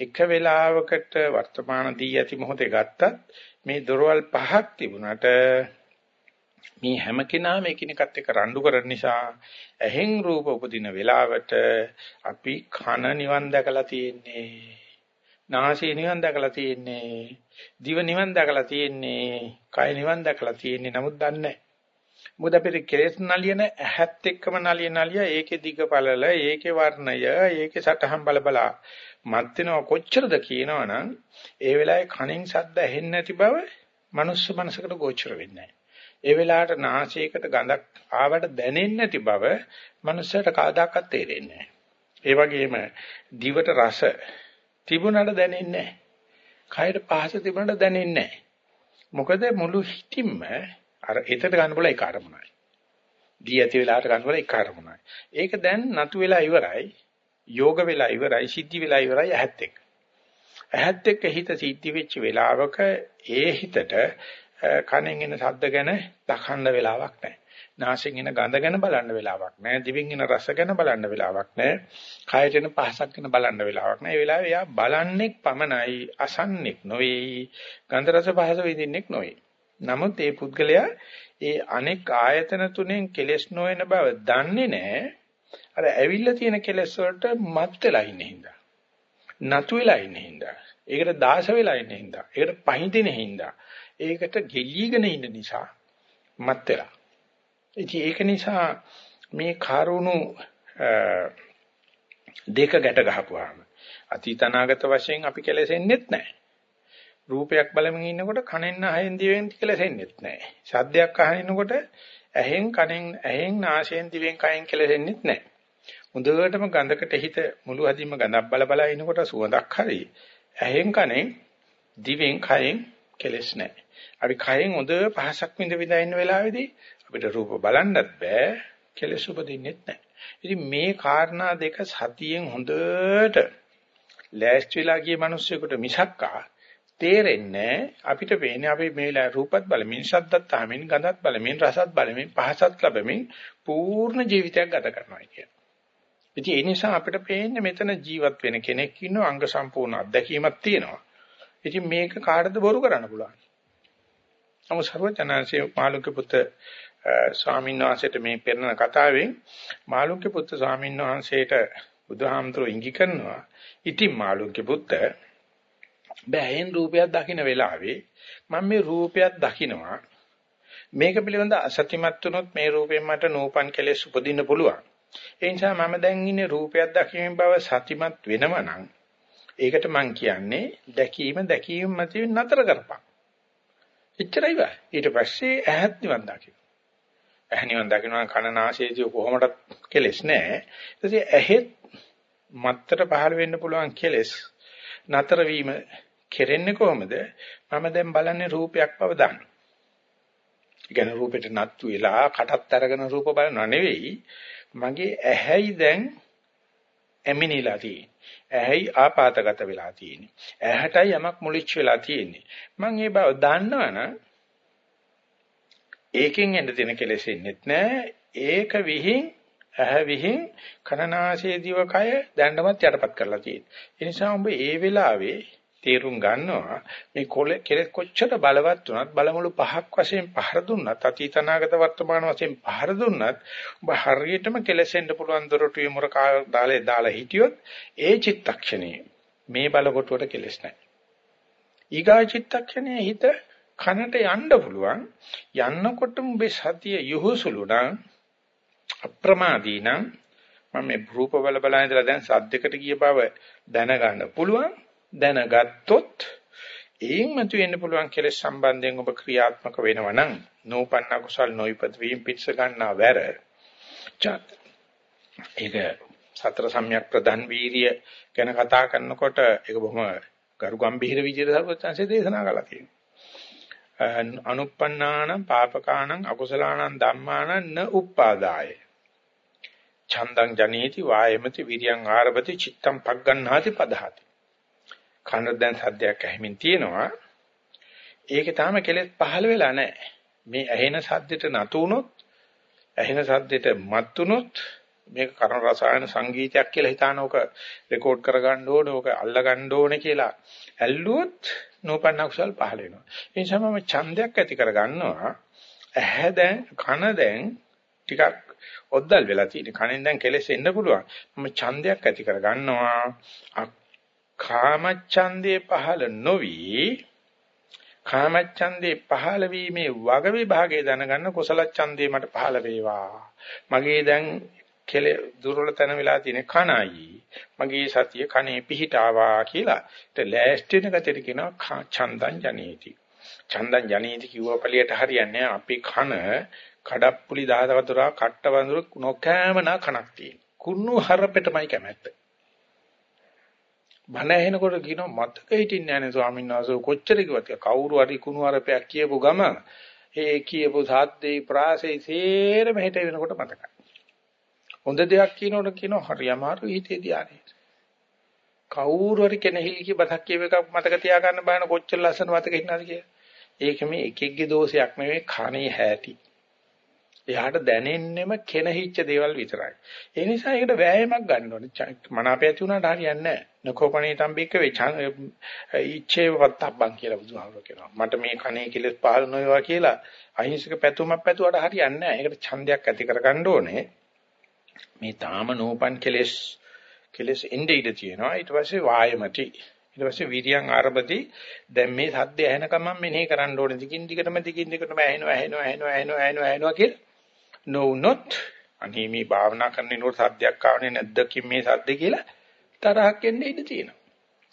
එක වෙලාවකට වර්තමාන දී ඇති මොහොතේ ගත්තත් මේ දොරවල් පහක් තිබුණාට මේ හැම කෙනාම එකිනෙකත් එක්ක රණ්ඩු කරන නිසා ඇහෙන් රූප උපදින වෙලාවට අපි කන නිවන් දැකලා තියෙන්නේ නාසය නිවන් දැකලා තියෙන්නේ දිව නිවන් දැකලා තියෙන්නේ කය නිවන් දැකලා තියෙන්නේ නමුත් දන්නේ නැහැ. මොකද අපිට කෙලෙස් නලියන ඇහත් එක්කම නලිය නලිය ඒකේ දිග පළල ඒකේ වර්ණය ඒකේ සටහන් බල බලා. මත් වෙනව කොච්චරද කියනවනම් ඒ වෙලාවේ කණෙන් ශබ්ද ඇහෙන්නේ නැති බව මනුස්ස මනසකට ගෝචර වෙන්නේ ඒ වෙලාවට නාසයකට ගඳක් ආවට දැනෙන්නේ නැති බව මනුස්සයට කවදාකවත් තේරෙන්නේ ඒ වගේම දිවට රස තිබුණාට දැනෙන්නේ නැහැ. කයට පහස තිබුණාට දැනෙන්නේ මොකද මුළු හිතින්ම අර එතට ගන්න බල එක අරමුණයි. දී ඇති වෙලාවට ගන්න බල එක අරමුණයි. ඒක දැන් නතු වෙලා ඉවරයි. යෝග වෙලා ඉවරයි. සිද්ධි වෙලා ඉවරයි ඇහත් එක්ක. ඇහත් එක්ක හිත සිද්ධි වෙච්ච වෙලාවක ඒ හිතට කනෙන් එන ශබ්ද ගැන දකන්න වෙලාවක් නැහැ. නාසයෙන් එන ගඳ ගැන බලන්න වෙලාවක් නැහැ. දිවෙන් එන රස ගැන බලන්න වෙලාවක් නැහැ. කයට එන පහසක් ගැන බලන්න වෙලාවක් නැහැ. ඒ වෙලාවේ එයා බලන්නෙක් පමණයි අසන්නෙක් නොවේ. ගන්ධ රස පහස විඳින්නෙක් නොවේ. නමුත් මේ පුද්ගලයා ඒ අනෙක් ආයතන තුනෙන් කෙලෙස් නොවන බව දන්නේ නැහැ. අර ඇවිල්ලා තියෙන කෙලෙස් වලට මත් වෙලා ඉන්න හින්දා. නතු වෙලා ඉන්න හින්දා. ඒකට දාස වෙලා ඉන්න හින්දා. ඒකට පහඳින හින්දා. ඒකට ගෙලීගෙන ඉන්න නිසා මත් වෙලා. ඉතින් ඒක නිසා මේ කරුණු දෙක ගැට ගහපුවාම අතීත අනාගත වශයෙන් අපි කෙලෙසෙන්නෙත් නැහැ. රූපයක් බලමින් ඉන්නකොට කනෙන් අහෙන් දිවෙන් කෙලෙසෙන්නෙත් නැහැ. ශබ්දයක් අහනකොට ඇහෙන් කනෙන් ඇහෙන් නාසයෙන් දිවෙන් කයෙන් කෙලෙසෙන්නෙත් නැහැ. හොඳටම ගඳකට හිත මුළු හදින්ම ගඳක් බල බල ඉනකොට සුවඳක් හරි ඇහෙන් කනෙන් දිවෙන් කයෙන් කෙලෙස් නැහැ. අපි කයෙන් හොඳ පහසක් විඳ විඳ ඉන්න වෙලාවේදී අපිට රූප බලන්නත් බෑ කෙලෙස් උපදින්නෙත් නැහැ. ඉතින් මේ කාරණා දෙක සතියෙන් හොඳට ලෑස්තිලා ගිය මිනිස්සුෙකුට මිසක්කා තේරෙන්නේ අපිට වෙන්නේ අපි මේලා රූපත් බලමින් ශබ්දත් අහමින් ගඳත් බලමින් රසත් බලමින් පහසත් ලැබෙමින් පූර්ණ ජීවිතයක් ගත කරනවා කියන. ඉතින් ඒ නිසා අපිට පේන්නේ මෙතන ජීවත් වෙන කෙනෙක් ඉන්නවා අංග සම්පූර්ණ අත්දැකීමක් තියෙනවා. ඉතින් මේක කාටද බොරු කරන්න පුළුවන්? නමුත් සර්වඥාන්සේ මාළුක්‍ය පුත් ස්වාමීන් වහන්සේට මේ පෙරණ කතාවෙන් මාළුක්‍ය පුත් ස්වාමීන් වහන්සේට බුදුහාමුදුරුවෝ ඉඟි කරනවා. ඉතින් මාළුක්‍ය පුත් බෑෙන් රූපයක් දකින්න වෙලාවේ මම මේ රූපයක් දකිනවා මේක පිළිබඳ අසත්‍යමත් වුණොත් මේ රූපයෙන් මට නූපන් කෙලෙස් උපදින්න පුළුවන්. ඒ නිසා මම දැන් ඉන්නේ රූපයක් දකින්න බව සත්‍යමත් වෙනවා නම් ඒකට මම කියන්නේ දැකීම දැකීම මත නතර කරපන්. එච්චරයි බෑ. ඊට පස්සේ ඇහත් නිවන් දකින්න. ඇහ නිවන් දකින්න කන නාසයේදී කොහොමඩත් කෙලෙස් නැහැ. ඊට ඇහෙත් මත්තර පහළ වෙන්න පුළුවන් කෙලෙස් නතර වීම කෙරෙන්නේ කොහොමද? මම දැන් බලන්නේ රූපයක් බව දන්න. ඉගෙන රූපෙට නත්තු වෙලා කටත් අරගෙන රූප බලනව නෙවෙයි. මගේ ඇහැයි දැන් ඇමිනිලා තියෙන්නේ. ඇහැයි ආපాతගත වෙලා තියෙන්නේ. ඇහැටයි යමක් මුලිච්ච වෙලා තියෙන්නේ. මම ඒ බව දන්නවනම් ඒකෙන් එන්න දෙන කෙලෙසෙන්නෙත් නෑ. ඒක විහිං ඇහැ විහිං කනනාසයේ දිවකය දැන්නමත් යටපත් කරලා තියෙන්නේ. ඒ නිසා උඹ ඒ වෙලාවේ තේරුම් ගන්නවා. මේ කෙලෙස් කොච්චර බලවත් වුණත් බලමුළු පහක් වශයෙන් පහර දුන්නත් අතීතනාගත වර්තමාන වශයෙන් පහර දුන්නත් ඔබ හරියටම කෙලෙසෙන්න පුළුවන් දොරටු යමුර දාලේ දාලා හිටියොත් ඒ චිත්තක්ෂණේ මේ බලකොටුවට කෙලෙස් නැහැ. ඊගා චිත්තක්ෂණේ හිත කනට යන්න පුළුවන්. යන්නකොටම ඔබේ සතිය යොහුසුලු නම් අප්‍රමාදී නම් මම මේ රූප බල බල ඉඳලා දැන් සද්දයකට ගිය බව දැනගන්න පුළුවන්. දැනගත්තොත් එයින් මතුවෙන්න පුළුවන් කෙලෙස් සම්බන්ධයෙන් ඔබ ක්‍රියාත්මක වෙනවා නම් නෝපන්න කුසල් නොයිපත් වීම පිටස ගන්නා වැර. ඒක සතර සම්‍යක් ප්‍රධාන වීරිය ගැන කතා කරනකොට ඒක බොහොම ගරු ගම්භීර විදිහට සර්වඥාන්සේ දේශනා කළා තියෙනවා අනුප්පන්නාන පාපකානං අකුසලානං ධම්මානං න උප්පාදාය ඡන්දං ජනේති වායමති විරියං ආරභති චිත්තං පග්ගණ්හාති පදහති. කන දැන් සද්දයක් ඇහිමින් තියෙනවා. ඒකේ තාම කෙලෙස් පහළ වෙලා නැහැ. මේ ඇහෙන සද්දෙට නතු වුනොත් ඇහෙන සද්දෙට මත් වුනොත් මේක කර්ණ රසායන සංගීතයක් කියලා හිතාන ඕක රෙකෝඩ් කරගන්න ඕනේ ඕක අල්ලගන්න ඕනේ කියලා ඇල්ලුවොත් නෝපන්න කුසල් පහළ වෙනවා. ඒ නිසා මම ඡන්දයක් ඇති කරගන්නවා. ඇහැ දැන් කන දැන් ටිකක් ඔද්දල් වෙලා තියෙන. කනෙන් දැන් කෙලෙස් එන්න පුළුවන්. මම ඡන්දයක් ඇති කරගන්නවා. කාමච්ඡන්දේ පහළ නොවි කාමච්ඡන්දේ පහළ වීමේ වග විභාගය දැනගන්න කුසල ඡන්දේ මට පහළ වේවා. මගේ දැන් කෙල දුර්වල තැන වෙලා තියෙන කණයි. මගේ සතිය කණේ පිහිටාවා කියලා. ඒත් ලෑස්ති වෙන ගතියට කියනවා ඡන්දං ජනේති. ඡන්දං ජනේති කිව්ව පළියට හරියන්නේ අපි කන කඩප්පුලි දහදවතුරා කට්ට වඳුර නොකෑමනා කණක් තියෙන කුණු හරපෙටමයි කැමැත්ත. බණ ඇහෙනකොට කියනවා මතක හිටින්නේ නැහැ නේ ස්වාමීන් වහන්සේ කොච්චර කිව්වත් කවුරු හරි කුණු අරපයක් කියපු ගම ඒ කියපු සාද්දේ ප්‍රාසේ සේරම හිට වෙනකොට මතකයි. හොඳ දෙයක් කියනකොට කියනවා හරි අමාරු හිතේ ධානයේ. කවුරු හරි කෙනෙහිලි කිය බතක් කියව එකක් මතක තියාගන්න බෑන කොච්චර ලස්සන මතක හිටනවද කියලා. ඒක මේ එක එක්ගේ දෝෂයක් නෙවෙයි කණේ හැටි. එයාට දැනෙන්නෙම කෙනහිච්ච දේවල් විතරයි. ඒ නිසා ඒකට වෑයමක් ගන්න ඕනේ. මනාපය ඇති වුණාට හරියන්නේ නැහැ. නකෝපණේ තම්බික වේ ඉච්ඡේව වත්තබ්බන් කියලා බුදුහාමුදුරුවෝ කියනවා. මට මේ කණේ කෙලස් පහළ නොවේවා කියලා අහිංසක පැතුමක් පැතුවට හරියන්නේ නැහැ. ඒකට ඡන්දයක් ඇති කරගන්න ඕනේ. මේ තාම නෝපන් කෙලස් කෙලස් ඉnde ඉඳ තියෙනවා. ඊට පස්සේ වායමති. ඊට පස්සේ විරියන් ආරම්භදී දැන් මේ සද්ද ඇහෙනකම් මම මෙනෙහි කරන්න ඕනේ. දිගින් දිගටම දිගින් දිගටම ඇහෙනවා ඇහෙනවා ඇහෙනවා ඇහෙනවා ඇහෙනවා ඇහෙනවා කියලා නොවුනොත් අනේ මේ භාවනා කරනකොට සද්දයක් ආවනේ නැද්ද කිම් මේ සද්ද කියලා තරහක් එන්නේ ඉඳ තියෙනවා.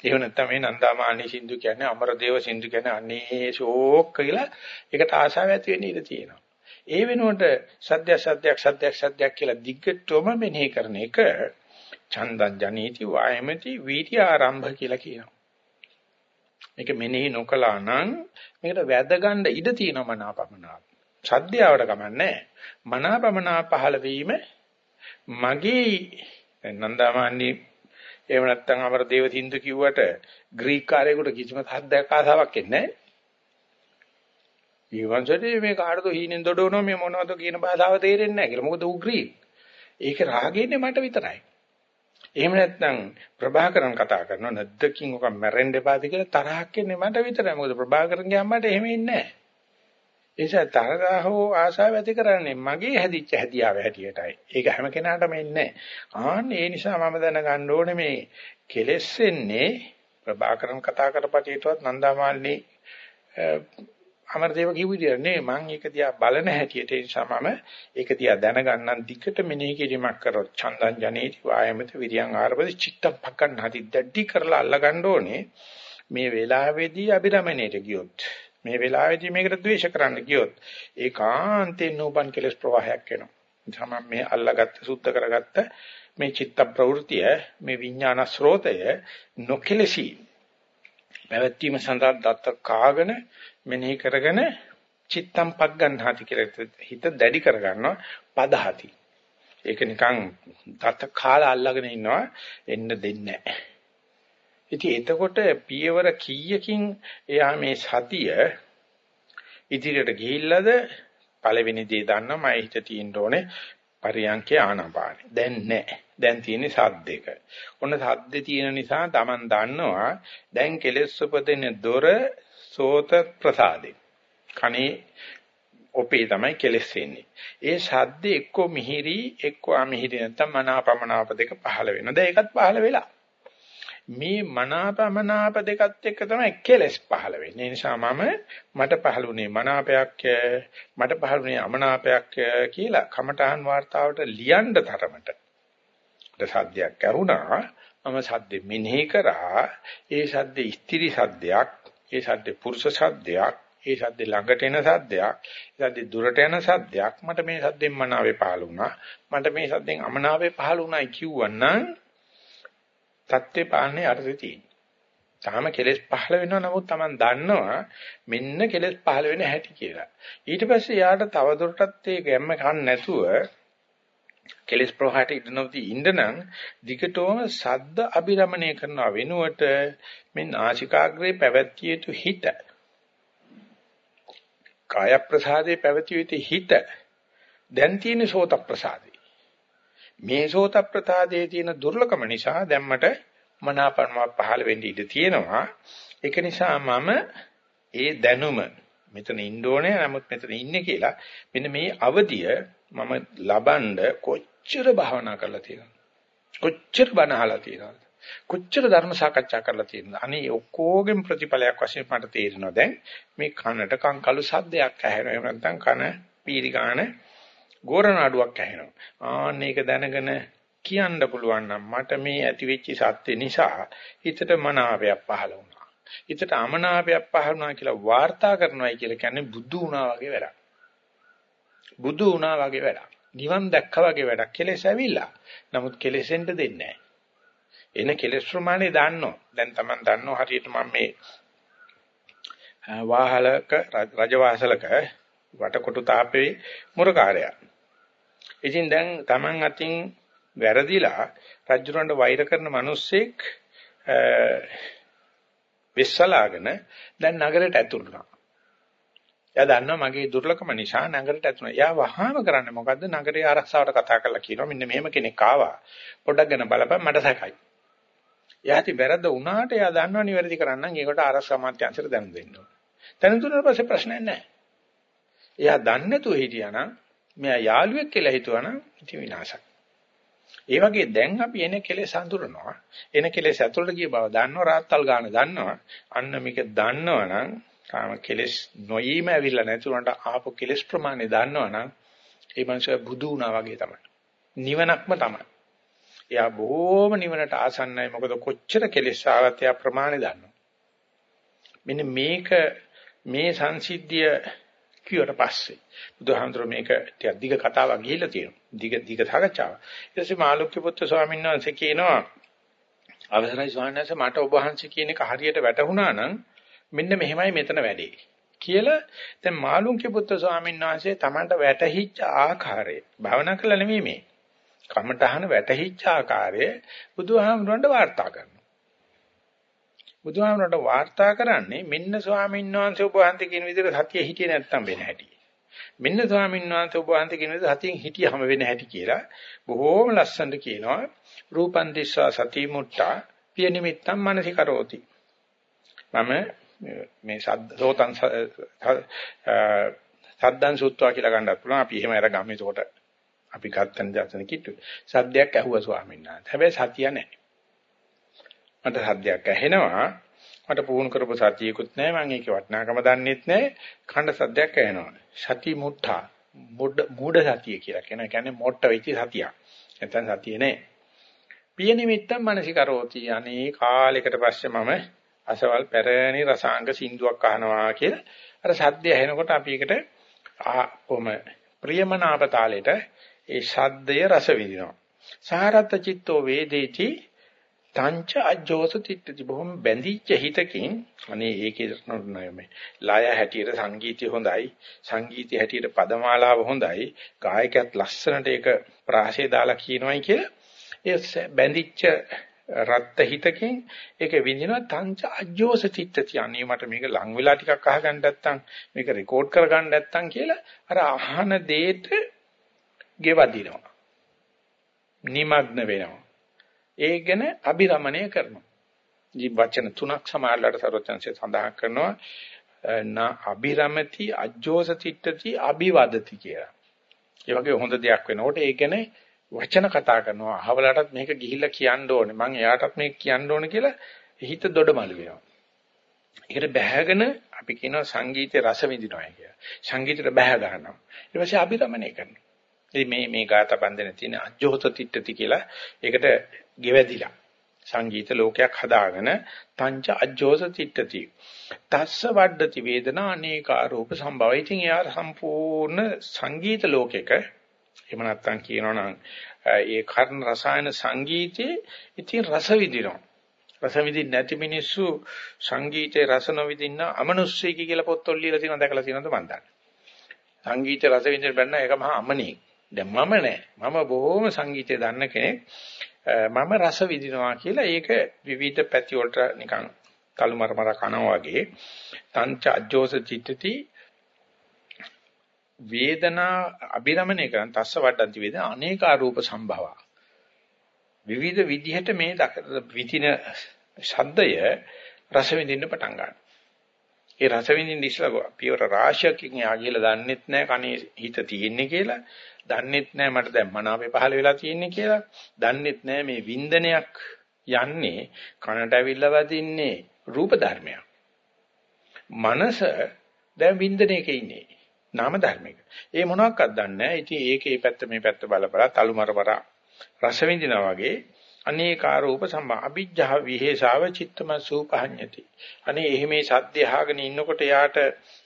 එහෙම නැත්නම් මේ නන්දාමානී සින්දු කියන්නේ අමරදේව සින්දු කියන්නේ අනේ ශෝක් කියලා ඒකට ආශාව ඇති වෙන්න ඉඩ තියෙනවා. ඒ වෙනුවට සද්ද සද්දයක් සද්දයක් සද්දයක් කියලා දිග්ගටම මෙනෙහි කරන එක චන්දං ජනීති වායමති වීර්ය ආරම්භ කියලා කියනවා. මේක මෙනෙහි නොකලා නම් මේකට වැද ගන්න ඉඩ තියෙනවා මනාපමනාප. සද්දයාවට කමන්නේ මනාපමනා පහළ වීම මගේ නන්දාමාන්නේ එහෙම නැත්නම් අමරදේව සින්දු කිව්වට ග්‍රීක කාර්යයකට කිසිම සද්දයක් ආසාවක් එන්නේ නැහැ. ඊවන්සදී මේ කාටද හීනෙන් දොඩවනවා මේ මොනවද කියන භාෂාව තේරෙන්නේ නැහැ කියලා. මොකද ඌ ග්‍රීක. ඒක රාගයන්නේ මට විතරයි. එහෙම නැත්නම් ප්‍රභාකරන් කතා කරනවා නැද්දකින් ඔක මැරෙන්න එපාද කියලා තරහක් එන්නේ මට විතරයි. මොකද ප්‍රභාකරන්ගේ අම්මට එහෙම ඉන්නේ නැහැ. නිසා තරහා හෝ ආසාව ඇති කරන්නේ මගේ හැදිච්ච හැදියාව හැටියටයි. ඒක හැම කෙනාටම එන්නේ නැහැ. ආන්න ඒ නිසා මම දැනගන්න ඕනේ මේ කෙලෙස් එන්නේ ප්‍රභාකරන් කතා කරපටියටවත් නන්දාමාලිනී අමරදේව කිව්ව විදියට නේ මම ඒක දිහා බලන හැටියට ඒ නිසා මම ඒක දිහා දැනගන්නම් දිකට මෙනෙහි කිරීමක් කරොත් චන්දං ජනේති වායමත විරියං ආරබද චිත්තම් පක්කන් හදි දැඩි කරලා අල්ලගන්න ඕනේ මේ වෙලාවේදී අභිරමණයට ගියොත් මේ වෙලාවේදී මේකට ද්වේෂ කරන්න ගියොත් ඒකාන්තයෙන් නෝබන් කෙලස් ප්‍රවාහයක් වෙනවා නිසා මම මේ අල්ලගත්ත සුද්ධ කරගත්ත මේ චිත්ත ප්‍රවෘතිය මේ විඥාන ස්රෝතය නොකෙලසී පැවැත්වීම සඳහා දත්ත කාගෙන මෙනෙහි කරගෙන චිත්තම් පක් ගන්නහති කියලා හිත දැඩි කරගන්නවා පදහති. ඒක නිකන් දත්ත කාලා අල්ලගෙන ඉන්නවා එන්න දෙන්නේ නැහැ. ඉතින් එතකොට පියවර කීයකින් එයා මේ සතිය ඉදිරියට ගිහිල්ලාද පළවෙනි දේ දන්නවා මම හිත තියෙන්න ඕනේ පරියන්කේ ආනාපානෙ. දැන් නැහැ. දැන් තියෙන්නේ සද්දෙක. ඔන්න සද්දේ තියෙන නිසා Taman දන්නවා දැන් කෙලෙස් උපදින දොර සෝත ප්‍රසාදේ. කනේ ඔපේ තමයි කෙලෙස් එන්නේ. ඒ ශබ්දේ එක්ක මිහිරි එක්ක අමිහිරි නැත්නම් මනාපමනාප දෙක පහළ වෙනවා. දැන් ඒකත් පහළ වෙලා. මේ මනාපමනාප දෙකත් එක්ක තමයි කෙලස් පහළ වෙන්නේ. ඒ නිසා මම මට පහළුනේ මනාපයක් මට පහළුනේ අමනාපයක් කියලා කමඨහන් වார்த்தාවට ලියන්න තරමට. සද්දයක් ඇහුණා මම සද්දෙ මෙනෙහි කරා. ඒ සද්දෙ ස්ත්‍රි සද්දයක්, ඒ සද්දෙ පුරුෂ සද්දයක්, ඒ සද්දේ ළඟට එන සද්දයක්, ඒ සද්දේ දුරට යන සද්දයක් මට මේ සද්දෙන් මනාවේ පහළ වුණා. මට මේ සද්දෙන් අමනාවේ පහළ වුණායි කිව්වනම් தත්ත්වේ පාන්නේ අර්ථය තියෙනවා. තාම කෙලෙස් පහළ වෙනවා නමුත් Taman දන්නවා මෙන්න කෙලෙස් පහළ වෙන හැටි කියලා. ඊට පස්සේ යාට තවදුරටත් ඒ ගැම්ම කන්න නැතුව කෙලෙස් ප්‍රවාහයට ඉඳ නොදී ඉඳනං දිගටම සද්ද අබිරමණය කරනවා වෙනුවට මේ නාසිකාග්‍රේ පැවැත්විය යුතු හිත කාය ප්‍රසාදේ පැවැත්විය යුතු හිත දැන් තියෙන සෝත ප්‍රසාදේ මේ සෝත ප්‍රසාදයේ තියෙන දුර්ලභම නිසා දැම්මට මනාපනම පහළ වෙන්න ඉඩ තියෙනවා. ඒක නිසා මම ඒ දැනුම මෙතන ඉන්න ඕනේ නමුත් මෙතන ඉන්නේ කියලා මෙන්න මේ අවදිය මම ලබනද කොච්චර භාවනා කරලා තියෙනවද? කොච්චර බණ අහලා තියෙනවද? කොච්චර ධර්ම සාකච්ඡා කරලා තියෙනවද? අනේ ඔක්කොගෙම ප්‍රතිඵලයක් වශයෙන් මට තේරෙනවා. දැන් මේ කනට කංකලු සද්දයක් ඇහෙනවා. එහෙම නැත්නම් කන පීරි ගන්න ගෝරනාඩුවක් ඇහෙනවා ආන්න ඒක දැනගෙන කියන්න පුළුවන් නම් මට මේ ඇතිවෙච්ච සත්‍ය නිසා හිතට මනාපයක් පහළ වුණා හිතට අමනාපයක් පහළ වුණා කියලා වාර්තා කරනවායි කියලා කියන්නේ බුදු වුණා වගේ වැඩක් බුදු වුණා වගේ වැඩක්. නිවන් දැක්කා වගේ වැඩක්. කෙලෙස් ඇවිල්ලා. නමුත් කෙලෙසෙන්ට දෙන්නේ නැහැ. එන කෙලෙස් ප්‍රමාණය දන්නෝ. දැන් Taman දන්නෝ හරියට මම මේ වාහලක රජවාසලක වටකොටු තාපේ මුරකාරයා. ඉතින් දැන් Taman අතින් වැරදිලා රජුරන්ට වෛර කරන මිනිස්සෙක් වෙස්සලාගෙන දැන් නගරයට ඇතුළු වුණා. එයා දන්නවා මගේ දුර්ලභම නිසා නගරයට ඇතුළේ. එයා වහාම කරන්නේ මොකද්ද? නගරයේ ආරක්ෂාවට කතා කරලා කියනවා මෙන්න මෙහෙම කෙනෙක් ආවා. පොඩ්ඩක් ගැන බලපන් මට සැකයි. එයා ඉතින් වැරද්ද වුණාට එයා දන්නවා නිවැරදි කරන්න ඒකට ආරක්ෂා මාත්‍යංශයට දැනුම් දෙන්න ඕනේ. දැනුම් දුන්නාට පස්සේ ප්‍රශ්නයක් නැහැ. එයා දන්නේ නැතුව හිටියානම් මෙයා යාළුවෙක් කියලා හිතුවානම් ඉතින් විනාශයි. ඒ වගේ දැන් අපි එන කෙලෙස් අඳුරනවා. එන කෙලෙස් ඇතුළට ගිය බව දන්නවා රාත්තල් ගන්න දන්නවා. අන්න මේක දන්නවනම් තාම කෙලස් නොයීම ඇවිල්ලා නැතුණට ආපු කෙලස් ප්‍රමාණය දන්නවනම් ඒ මනුස්සයා බුදු වුණා වගේ තමයි. නිවනක්ම තමයි. එයා බොහොම නිවනට ආසන්නයි මොකද කොච්චර කෙලස් ආවත් එයා ප්‍රමාණය දන්නවා. මෙන්න මේක මේ සංසිද්ධිය කිව්වට පස්සේ බුදුහාමුදුරුවෝ මේක ටිකක් දිග කතාවක් ගිහිල්ලා තියෙනවා. දිග දිග සාකච්ඡාවක්. ඊට පස්සේ මාළුක්‍ය පුත්‍ර ස්වාමීන් වහන්සේ කියනවා අවසරයි ස්වාමීන් වහන්සේ මට ඔබ වහන්සේ කියන එක හරියට වැටහුණා නම් මෙන්න මෙහෙමයි මෙතන වැඩේ කියලා දැන් මාළුන්ගේ පුත්‍ර ස්වාමීන් වහන්සේ Tamanට වැටහිච්ච ආකාරය භවනා කළා නෙමෙයි මේ කමඨහන වැටහිච්ච ආකාරය බුදුහාමුදුරන්ට වාර්තා කරනවා බුදුහාමුදුරන්ට වාර්තා කරන්නේ මෙන්න ස්වාමීන් වහන්සේ ඔබ වහන්සේ කියන විදිහට සතිය හිටියේ නැත්තම් වෙන හැටි මෙන්න ස්වාමීන් වහන්සේ ඔබ වහන්සේ කියන විදිහට සතියෙන් හිටියම වෙන හැටි කියලා බොහෝම ලස්සනට කියනවා රූපන් දිස්සා සති මුට්ටා පිය නිමිත්තම් මනසිකරෝති මම මේ සෝතං සද්දං සූත්‍රා කියලා ගන්නත් පුළුවන්. අපි එහෙම අරගමු. ඒකට අපි ගත්තන දර්ශන කිට්ටු. සද්දයක් ඇහුවා ස්වාමීන් වහන්සේ. හැබැයි සතිය නැහැ. මට සද්දයක් ඇහෙනවා. මට පුහුණු කරපු සතියකුත් නැහැ. මම ඒකේ වටිනාකම දන්නෙත් නැහැ. ඛණ්ඩ සද්දයක් ඇහෙනවා. සති මුත්තා මුඩ මුඩ සතිය කියලා කියනවා. කියන්නේ මොට්ට වෙච්ච සතියක්. නැත්නම් සතිය නෑ. පිය නිමිත්තම් මනසිකරෝති. අනේ කාලයකට පස්සේ මම අසවල් පැරණි රසාංග සින්දුවක් අහනවා කියලා අර සද්දය ඇහෙනකොට අපි ඒකට කොහොම ප්‍රියමනාප තාලෙට ඒ ශබ්දය රස විඳිනවා. සහරත් චිත්තෝ වේදේති තංච අජෝස තිට්ඨති. බොහොම බැඳිච්ච හිතකින් අනේ ඒකේ නෑ ලය හැටියට සංගීතය හොඳයි. සංගීතය හැටියට පදමාලාව හොඳයි. ගායකයාත් ලස්සනට ඒක ප්‍රාශේ දාලා කියනවායි කියලා. ඒ බැඳිච්ච රත්ත හිතකින් ඒක විඳිනවා තංච අජෝස තිට්ඨති. අනේ මට මේක ලං වෙලා ටිකක් අහගන්න නැත්තම් මේක රෙකෝඩ් කරගන්න නැත්තම් කියලා අර අහන දෙයට ගෙවදිනවා. නිමග්න වෙනවා. ඒ ගැන අභිරමණය කරනවා. ජී වචන තුනක් සමාහලට සරෝජන්සේ සඳහන් කරනවා නා අභිරමති අජ්ජෝස තිට්ඨති අභිවදති කියලා. ඒ වගේ හොඳ දෙයක් වෙනකොට ඒ කියන්නේ වචන කතා කරනවා. අහවලටත් මේක ගිහිල්ලා කියන්න ඕනේ. මං එයාටත් මේක කියන්න ඕනේ කියලා හිත දොඩමළු වෙනවා. ඒකට බැහැගෙන අපි කියනවා සංගීතයේ රස විඳිනවා කියලා. සංගීතයට බැහැ ගන්නවා. ඊට පස්සේ අභිරමණය කරනවා. ඉතින් මේ මේ ගාථා බන්ධන තියෙන අජ්ජෝත තිට්ඨති කියලා ඒකට ගෙවැදිලා. සංගීත ලෝකයක් හදාගෙන තංච අජ්ජෝස තිට්ඨති. තස්ස වඩති වේදනා අනේකාරූප සම්භවයි. ඉතින් එයා සම්පූර්ණ සංගීත ලෝකෙක එහෙම නැත්නම් කියනවනම් ඒ කර්ණ රසායන සංගීතේ ඉතින් රස විඳිනවා. රස විඳින්න නැති මිනිස්සු සංගීතේ රස නොවිඳින්න අමනුෂ්‍යයි කියලා පොත්වල ලියලා තියෙනවා දැකලා තියෙනවද මන් දන්නේ. සංගීතේ රස විඳින්න බැන්න ඒක මහා අමනේ. දැන් මම නෑ. මම බොහොම සංගීතය දන්න කෙනෙක්. මම රස විඳිනවා කියලා ඒක විවිධ පැති වලට නිකන් කළු මරමර කනවා වගේ. තංච අජෝස චිත්තති. වේදනා අභිරමණය කරන් තස්ස වඩන්ති වේදනා අනේක රූප සම්භව. විවිධ විදිහට මේ විදින ශබ්දය රස විඳින්න පටන් ගන්නවා. ඒ රස විඳින්න ඉස්සලා පියවර රාශියකින් යා කියලා දන්නෙත් නැහැ කනේ හිත තියෙන්නේ කියලා. දන්නෙත් නැහැ මට දැන් මනාපේ පහළ වෙලා තියෙන්නේ කියලා. දන්නෙත් නැහැ මේ වින්දනයක් යන්නේ කනට ඇවිල්ලා වදින්නේ රූප ධර්මයක්. මනස දැන් වින්දනයක ඉන්නේ. නාම ධර්මයක. ඒ මොනවාක්වත් දන්නේ නැහැ. ඉතින් ඒකේ පැත්ත මේ පැත්ත බල බල තලුමරවර රස විඳිනා වගේ අනේකාරූප සම්මා අ비ජ්ජා විහෙසාව චිත්තම සූපහඤ්ඤති. අනේ එහෙමේ සද්ද අහගෙන ඉන්නකොට යාට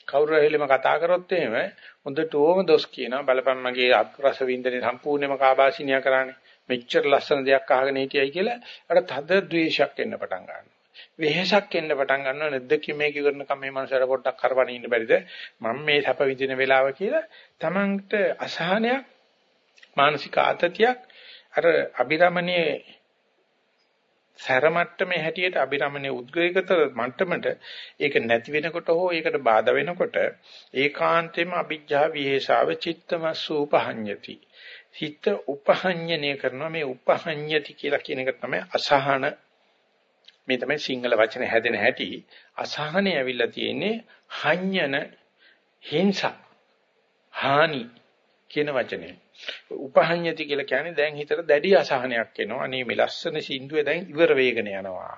කවුරු හරිලම කතා කරොත් එහෙම හොඳටම දොස් කියනවා බලපන් මගේ රස වින්දනේ සම්පූර්ණයෙන්ම කාබාසිනියා කරානේ. මෙච්චර ලස්සන දෙයක් අහගෙන හිටියයි කියලා අර තද ද්වේෂයක් එන්න පටන් ගන්නවා. වෙහසක් එන්න පටන් ගන්නවා නැද්ද කි මේක කරනකම් මේ මනුස්සයර පොඩ්ඩක් කරවන්න ඉන්න බැරිද? මම මේ සැප විඳින වෙලාව කියලා තමන්ට අසහනයක් මානසික ආතතියක් අර අබිරමණයේ සැර මට්ටමේ හැටියට අබිරමණයේ උද්ග්‍රේකතර මට්ටමට ඒක නැති වෙනකොට හෝ ඒකට බාධා වෙනකොට ඒකාන්තයෙන්ම අ비ජ්ජා විහෙසාව චිත්තමස්සූපහඤ්ඤති හිත උපහඤ්ඤණය කරනවා. මේ උපහඤ්ඤති කියලා කියන එක තමයි අසහන. මේ තමයි සිංහල වචන හැදෙන හැටි. අසහනේ ඇවිල්ලා තියෙන්නේ හඤ්ඤන හිංසා හානි කියන වචනේ. උපහඤ්ඤති කියලා කියන්නේ දැන් හිතට දැඩි අසහනයක් එනවා. අනේ මේ ලස්සන සින්දුවේ දැන් ඉවර වේගන යනවා.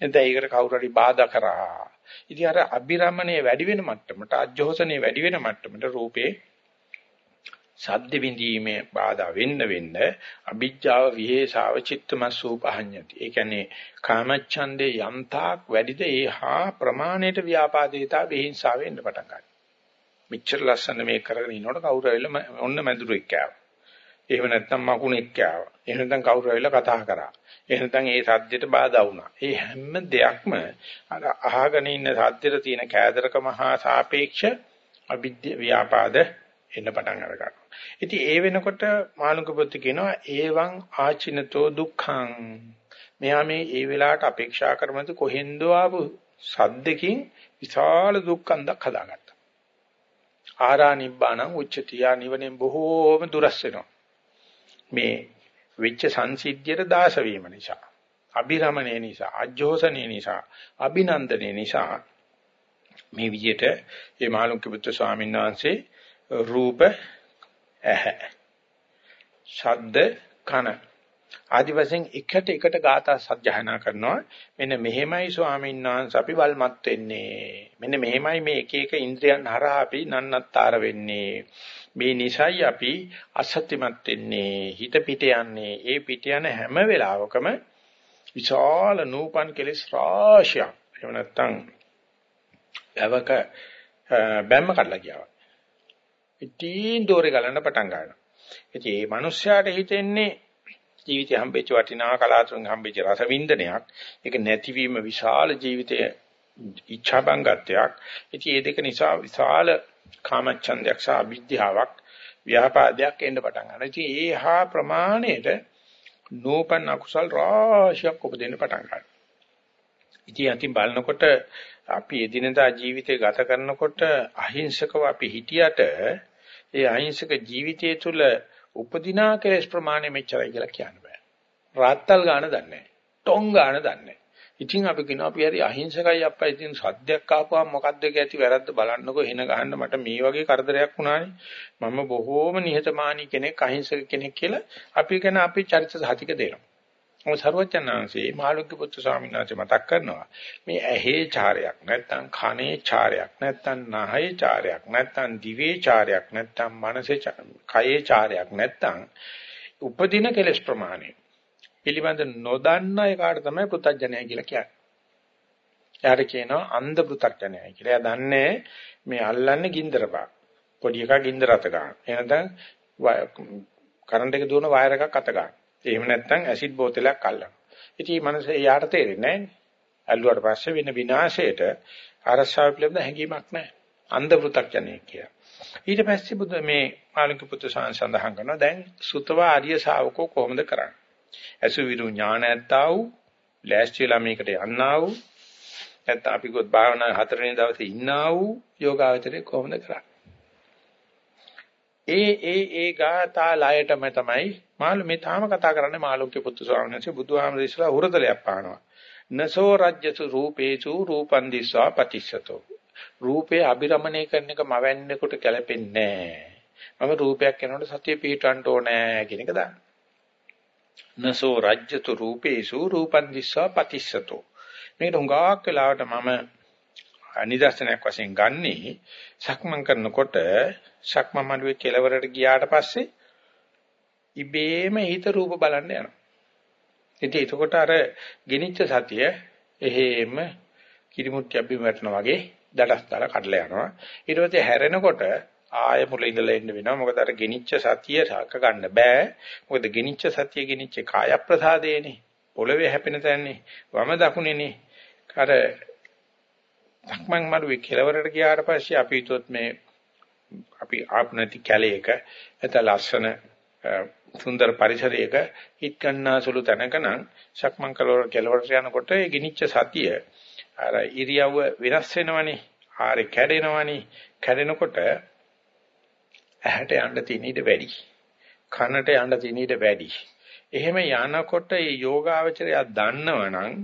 එතෙන් ඒකට කවුරු හරි බාධා කරා. ඉතින් අර අභිරමණය වැඩි වෙන මට්ටමට අජෝසනේ වැඩි වෙන මට්ටමට රූපේ සද්ද විඳීමේ බාධා වෙන්න වෙන්න අභිජ්ජාව විහෙසාව චිත්තමසූපහඤ්ඤති. ඒ කියන්නේ කාමච්ඡන්දේ යම්තාක් වැඩිද ඒහා ප්‍රමාණයට ව්‍යාපාදේතා විහිංසාව වෙන්න පටන් ගන්නවා. මෙච්චර ලස්සන මේ කරගෙන ඉනකොට කවුරු ඇවිල්ලා ඔන්න මැදුරු එක්ක ආවා. එහෙම නැත්නම් මකුණ එක්ක ආවා. එහෙම නැත්නම් කවුරු ඇවිල්ලා කතා කරා. එහෙම නැත්නම් ඒ සද්දෙට බාධා වුණා. ඒ හැම දෙයක්ම අර අහගෙන ඉන්න සද්දෙට තියෙන කෑදරකම හා සාපේක්ෂ අවිද්‍ය ව්‍යාපාද එන්න පටන් අර ගන්නවා. ඉතින් ඒ වෙනකොට මාළුක පුත් කියනවා ඒවං ආචිනතෝ දුක්ඛං. මෙහා මේ ඒ වෙලාවට අපේක්ෂා කරමු කොහෙන්දෝ ආපු සද්දකින් විශාල දුක්ඛන්දක් හදාගන්න. ආරා නිබ්බාණං උච්චති. යා නිවනෙන් බොහෝම දුරස් වෙනවා. මේ වෙච්ච සංසිද්ධියට දාස වීම නිසා, අභිරමණය නිසා, අජෝසනේ නිසා, අභිනන්දනේ නිසා මේ විදිහට මේ මහලුක්ක පුත්‍ර ස්වාමීන් වහන්සේ රූප ඇහැ ශබ්ද කන ආදි වශයෙන් එකට එකට ગાථා සජ්ජහනා කරනවා. මෙන්න මෙහෙමයි ස්වාමීන් වහන්සේ අපි වල්මත් වෙන්නේ. මෙන්න මෙහෙමයි මේ එක එක ඉන්ද්‍රියන් හරහා අපි නන්නත්තර වෙන්නේ. මේ නිසයි අපි අසත්‍යමත් වෙන්නේ. හිත පිට යන්නේ. ඒ පිට යන හැම වෙලාවකම විශාල නූපන් කෙලස් රාශියක්. එහෙම නැත්නම් බවක බැම්ම කඩලා ගියා. ඉතින් දෝරේ ගලන්න පටන් ගන්නවා. ඉතින් මේ මිනිස්යාට හිතෙන්නේ ජීවිතය හම්බෙච්ච වටිනා කලාතුරකින් හම්බෙච්ච රසවින්දනයක්. ඒක නැතිවීම විශාල ජීවිතයේ ඉච්ඡාබංගත්වයක්. ඉතින් මේ දෙක නිසා විශාල කාමච්ඡන්දයක් සහ අවිද්‍යාවක් ව්‍යාපාදයක් එන්න පටන් ගන්නවා. ඉතින් ඒහා ප්‍රමාණයට නූපන් අකුසල් රාශියක් උපදින්න පටන් ගන්නවා. ඉතින් අතින් බලනකොට අපි එදිනදා ජීවිතය ගත කරනකොට අහිංසකව අපි හිටියට ඒ අහිංසක ජීවිතය තුළ උපදිනා කෙලස් ප්‍රමාණය මෙච්චරයි කියලා කියන්න බෑ. රාත්තල් ගාන දන්නේ නැහැ. ටොං ගාන දන්නේ නැහැ. ඉතින් අපි කියනවා අපි හරි අහිංසකයි අප්පා ඉතින් සද්දයක් ආපුවම මොකද්ද ඇති වැරද්ද බලන්නකෝ එන ගහන්න මට මේ වගේ කරදරයක් වුණානේ මම බොහෝම නිහතමානී කෙනෙක් අහිංසක කෙනෙක් කියලා අපි කියන අපි චරිත සහතික දෙනවා මොකද සර්වඥාන්සේ මාළුක්‍ය පුත්‍ර ස්වාමීන් වහන්සේ මතක් කරනවා මේ ඇහි චාරයක් නැත්නම් කනේ චාරයක් නැත්නම් නහයේ චාරයක් නැත්නම් දිවේ චාරයක් නැත්නම් මනසේ කයේ චාරයක් නැත්නම් උපදින කෙලස් ප්‍රමාණය පිළිබඳ නොදන්න එකාට තමයි පෘථග්ජනය කියලා කියන්නේ. එයාට කියනවා අන්ධ පෘථග්ජනයයි කියලා. එයා දන්නේ මේ අල්ලන්නේ ගින්දර බා. පොඩි එකා ගින්දර අත ගන්න. එහෙනම් කරන්ට් එක දුවන වයර් එකක් අත ගන්න. එහෙම නැත්නම් ඇසිඩ් බෝතලයක් අල්ලනවා. ඉතින් මේ මනසේ යාට තේරෙන්නේ නැහැ. ඇල්ලුවාට පස්සේ වෙන විනාශයට අරසාව පිළිබඳ හැඟීමක් නැහැ. අන්ධ පෘථග්ජනය කියලා. ඊට පස්සේ බුදු මේ මාළික පුත්‍ර සඳහන් කරනවා දැන් සුතවා ආර්ය ශාවකෝ කොහොමද කරන්නේ? අසුවිරු ඥාන ඇත්තා වූ ලෑස්තිලා මේකට යන්නා වූ නැත්නම් අපි ගොත් භාවනා හතරවෙනි දවසේ ඉන්නා වූ යෝගාවචරේ කොහොමද කරන්නේ? ඒ ඒ ඒ ගාථා ලයටම තමයි මාළු මේ තාම කතා කරන්නේ මාළුක්‍ය පුත්තු ස්වාමීන් වහන්සේ බුදුහාමර ඉස්සලා හුරතලයක් පානවා. නසෝ රජ්‍යසු රූපේසු රූපන් දිස්වා පතිස්සතෝ. රූපේ අබිරමණය කරන එක මවන්නේකට කැළපෙන්නේ නැහැ. මම රූපයක් වෙනකොට සතිය පිහිටවන්න ඕනේ කියන එක දාන්න. නසෝ රජ්‍යතු රූපේසු රූපන් දිස්වා පතිස්සතෝ මේකට හුඟක් වෙලාවට මම නිදර්ශනයක් වශයෙන් ගන්නෙ සක්මන් කරනකොට සක්මන් මළුවේ කෙලවරට ගියාට පස්සේ ඉබේම හිත රූප බලන්න යනවා ඉතින් එතකොට අර ගිනිච්ච සතිය එහෙම කිරිමුට්ටි අබ්බි වැටෙනා වගේ දඩස්තර කඩලා යනවා ඊට පස්සේ හැරෙනකොට ආය මුල ඉඳලා එන්න වෙනවා. මොකද අර ගෙනිච්ච සතිය රාක ගන්න බෑ. මොකද ගෙනිච්ච සතිය ගෙනිච්ච කාය ප්‍රසාදේනේ. පොළවේ හැපෙන තැනනේ. වම දකුණේනේ. අර ධක්මං මරුවේ කෙලවරට ගියාට පස්සේ අපි හිතුවොත් මේ අපි ආපනති කැලේක එත ලස්සන සුන්දර පරිසරයක හිට ගන්නාසුළු තැනක නම් සක්මන් කලවර කෙලවරට යනකොට ඒ ගිනිච්ච සතිය අර ඉරියව්ව වෙනස් වෙනවනේ ආරේ කැඩෙනවනේ කැඩෙනකොට ඇහැට යන්න තියෙන ඊට වැඩි. කනට යන්න තියෙන ඊට වැඩි. එහෙම යනකොට මේ යෝගාවචරය දන්නවනම්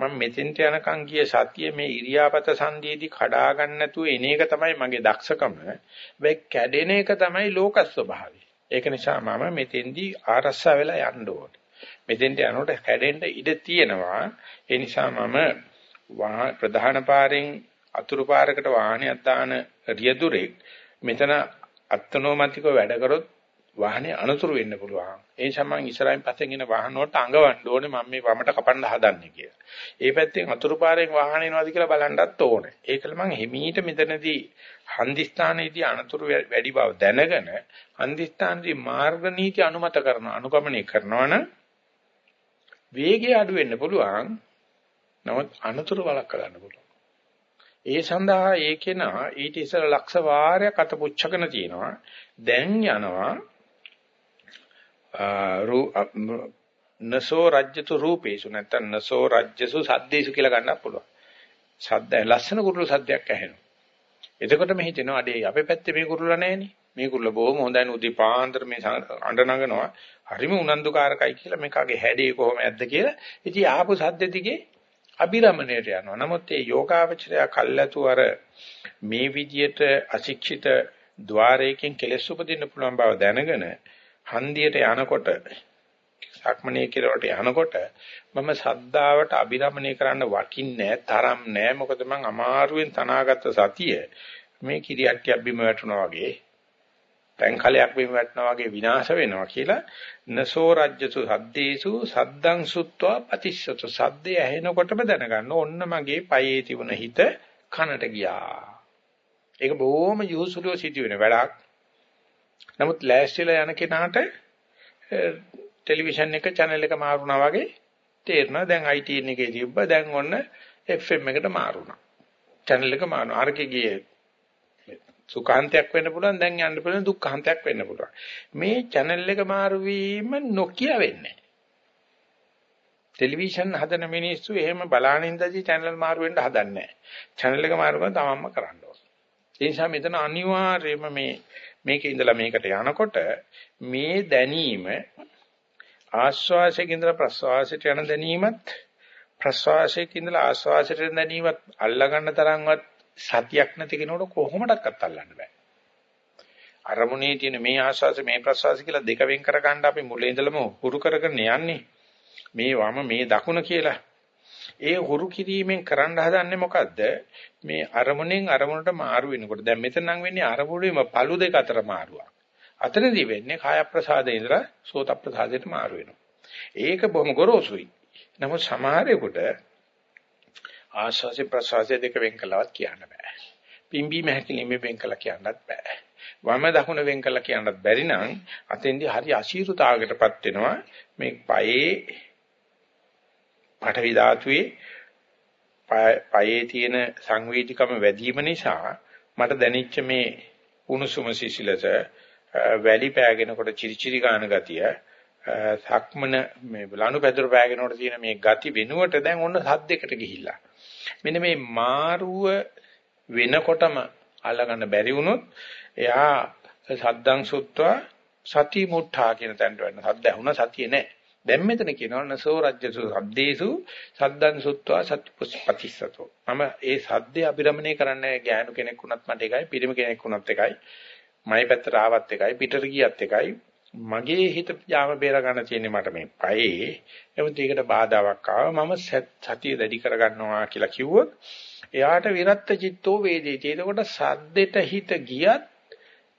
මම මෙතෙන්ට යනකම් ගිය සතිය මේ ඉරියාපත සංදීදී කඩා ගන්න නැතුව එන එක තමයි මගේ දක්ෂකම. හැබැයි කැඩෙන එක තමයි ලෝක ස්වභාවය. ඒක නිසා මම මෙතෙන්දී ආරස්සා වෙලා යන්න ඕනේ. මෙතෙන්ට යනකොට කැඩෙන්න ඉඩ තියෙනවා. ඒ නිසා මම ප්‍රධාන පාරෙන් අතුරු පාරකට වාහනයක් දාන රියදුරෙක් මෙතන අත්නෝමතිකව වැඩ කරොත් වාහනේ අනතුරු වෙන්න පුළුවන්. ඒ නිසා මම ඉස්සරහින් පස්සෙන් එන වාහන වලට අඟවන්න ඕනේ මම මේ වමට කපන්න හදන්නේ කියලා. ඒ පැත්තෙන් අතුරු පාරෙන් වාහන එනවාද කියලා බලන්නත් ඕනේ. ඒකල මම හිමීට මෙතනදී හන්දිස්ථානයේදී අනතුරු වැඩි බව දැනගෙන හන්දිස්ථානදී මාර්ග නීති අනුමත කරන අනුගමනය කරනවා නම් වේගය අඩු වෙන්න පුළුවන්. නමුත් අනතුරු වළක්වා ගන්න පුළුවන්. ඒ සඳහා ඒකේන ඊට ඉස්සර ලක්ෂ වාරයක් අත පුච්චකන තියෙනවා. දැන් යනවා නසෝ රජ්‍යතු රූපේසු නැත්නම් නසෝ රජ්‍යසු සද්දේසු කියලා ගන්නත් පුළුවන්. සද්ද ලස්සන කුරුළු සද්දයක් ඇහෙනවා. එතකොට මේ හිතෙනවා අඩේ අපේ පැත්තේ මේ කුරුල්ලා නැහෙනේ. මේ කුරුල්ල බොහොම හොඳයි උදේ පාන්දර මේ අඬ නගනවා. හරිම උනන්දුකාරකයි කියලා මේකගේ හැඩේ කොහොම ඇද්ද කියලා. ඉතින් ආපු සද්ද දිගේ අබිරමණයට යනවා. නමුත් මේ යෝගාවචරය කල්ැතු අර මේ විදියට අශික්ෂිත ద్వාරයකින් කෙලෙස් උපදින්න පුළුවන් බව දැනගෙන හන්දියට යනකොට සක්මනේ කෙරවට යනකොට මම සද්දාවට අබිරමණය කරන්න වටින්නේ තරම් නෑ මොකද මං අමාරුවෙන් තනාගත්ත සතිය මේ කිරියට්ටියක් බිම වැටුණා වගේ පැන්කලයක් බිම වැටෙනවා වගේ විනාශ වෙනවා කියලා නසෝ රජ්‍යසු සද්දේසු සද්දං සුත්වා පතිස්සතු. සද්දේ ඇහෙනකොටම දැනගන්න ඕන්න මගේ පයේ තිබුණ හිත කනට ගියා. ඒක බොහොම යොහුසුලුව සිදුවෙන වැඩක්. නමුත් ලෑස්තිලා යන කෙනාට ටෙලිවිෂන් එක channel එක මාරුණා වගේ තේරෙනවා. දැන් ITN එකේ තිබ්බ. දැන් ඔන්න FM එකට මාරුණා. channel එක මාරුණා. අරකේ ගියේ සුඛාන්තයක් වෙන්න පුළුවන්. දැන් යන්න පුළුවන් දුක්ඛාන්තයක් වෙන්න පුළුවන්. මේ channel එක මාරු වීම නොකිය වෙන්නේ ටෙලිවිෂන් හදන මිනිස්සු එහෙම බලානින්දදී channel මාරු වෙන්න හදන්නේ නැහැ. channel එක මාරු කරන තමන්ම කරන්න ඕන ඒ නිසා මෙතන අනිවාර්යයෙන්ම මේ මේකේ ඉඳලා මේකට යනකොට මේ දැනීම ආස්වාසයේ ඉඳලා ප්‍රස්වාසයට යන දැනීමත් ප්‍රස්වාසයේ ඉඳලා ආස්වාසයට යන දැනීමත් අල්ලගන්න තරම්වත් සතියක් නැති කෙනෙකුට කොහොමඩක්වත් අල්ලන්න බෑ. අරමුණේ තියෙන මේ ආස්වාස මේ ප්‍රස්වාස කියලා දෙක වෙන් කර ගන්න අපි මුලින් ඉඳලම හුරු කරගෙන යන්නේ. මේ වම මේ දකුණ කියලා. ඒ හුරු කිරීමෙන් කරන්න හදන්නේ මොකද්ද? මේ අරමුණෙන් අරමුණට මාරු වෙනකොට දැන් මෙතන නම් වෙන්නේ අරමුණේම පළු දෙක අතර මාරුවක්. අතනදී වෙන්නේ කාය ප්‍රසාදේ ඉඳලා සෝත ප්‍රසාදයට මාරු වෙනවා. ඒක බොහොම ගොරෝසුයි. නමුත් සමහරෙකුට ආශ්වාස ප්‍රශ්වාස දෙක වෙන් කළවත් කියන්න බෑ. පිම්බීම හැකිලිම වෙන් කළා කියන්නත් බෑ. වම දකුණ වෙන් කළා කියන්නත් බැරි නම් අතෙන්දී හරි අශීරුතාවකටපත් වෙනවා. මේ පයේ පඨවි ධාතුවේ පයේ තියෙන සංවේදීකම වැඩි වීම නිසා මට දැනෙච්ච මේ උණුසුම සිසිලස වැලි පෑගෙනකොට චිරිචිරි ගාන ගතිය සක්මන මේ ලනු පැදුර පෑගෙනකොට තියෙන මේ ගති වෙනුවට දැන් ඔන්න සද්දයකට ගිහිල්ලා. මෙන්න මේ මාරුව වෙනකොටම අල්ලගන්න බැරි වුණොත් එයා සද්දං සුත්වා සති මුඨා කියන තැනට වෙන සද්ද ඇහුණ සතිය නෑ. දැන් මෙතන කියනවා නසෝ රජ්‍යසු සද්දේසු සද්දං සුත්වා සත්පතිස්සතෝ මම ඒ සද්දේ අභිරමණය කරන්නේ ගෑනු කෙනෙක් වුණත් මට එකයි පිරිමි කෙනෙක් වුණත් එකයි මයි පැත්තට ආවත් එකයි පිටට ගියත් එකයි. මගේ හිත යාම බේර ගන්න තියෙන්නේ මට මේ පයේ. එමුත් ඒකට බාධාවක් ආව මම සතිය දැඩි කර ගන්නවා කියලා කිව්වොත් එයාට විරත්ත චිත්තෝ වේදේති. එතකොට සද්දෙට හිත ගියත්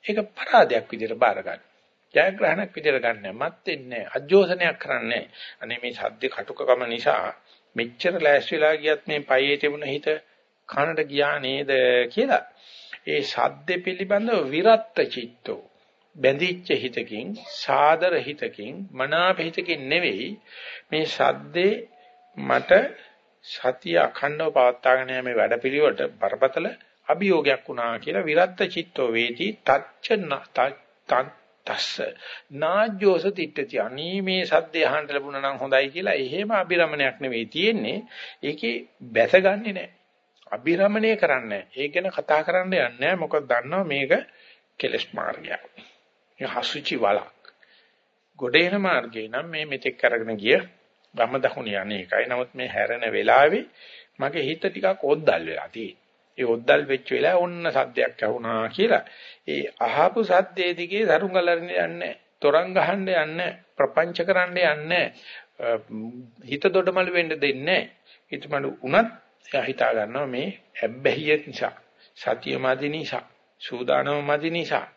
ඒක පරාදයක් විදිහට බාර ගන්න. ජයග්‍රහණයක් විදිහට ගන්න. මත් වෙන්නේ අජෝසනයක් කරන්නේ අනේ මේ සද්දේ කටුකකම නිසා මෙච්චර ලෑස්තිලා ගියත් මේ පයේ තිබුණ හිත කනට ගියා නේද කියලා. ඒ සද්ද පිළිබඳව විරත්ත චිත්තෝ. බැඳිච්ච හිතකින් සාදර හිතකින් මනාප හිතකින් නෙවෙයි මේ සද්දේ මට සතිය අඛණ්ඩව පවත්වාගෙන යෑමේ වැඩපිළිවෙලට බරපතල අභියෝගයක් වුණා කියලා විරත්ත චිත්තෝ වේති. තච්ච තස්ස නාජ්ජෝස තිට්ඨති අනී මේ සද්දේ අහන්න ලැබුණා නම් හොඳයි කියලා එහෙම අභිරමණයක් නෙවෙයි තියෙන්නේ ඒකේ බැසගන්නේ නැහැ අභිරමණය කරන්නේ ඒක ගැන කතා කරන්න යන්නේ මොකද දන්නවා මේක කෙලස් මාර්ගයක්. මේ හසුචි වලක්. ගොඩේන මාර්ගේ නම් මේ මෙතෙක් අරගෙන ගිය වම දකුණ යන්නේ එකයි. නමුත් මේ හැරෙන වෙලාවේ මගේ හිත ටිකක් ඔද්දල් වෙලා තියෙන්නේ. ඒ ඔද්දල් වෙච්ච වෙලාව ඔන්න සද්දයක් ඇහුණා කියලා. ඒ අහපු සද්දේ දිගේ සරුංගලරින් යන්නේ තොරන් ගහන්න යන්නේ ප්‍රපංච කරන්න යන්නේ හිත දොඩමළු වෙන්න දෙන්නේ නැහැ. හිතමළු උනත් එයා හිතා ගන්නවා මේ හැබ්බැහිය නිසා සතිය මදි නිසා සූදානම මදි නිසා.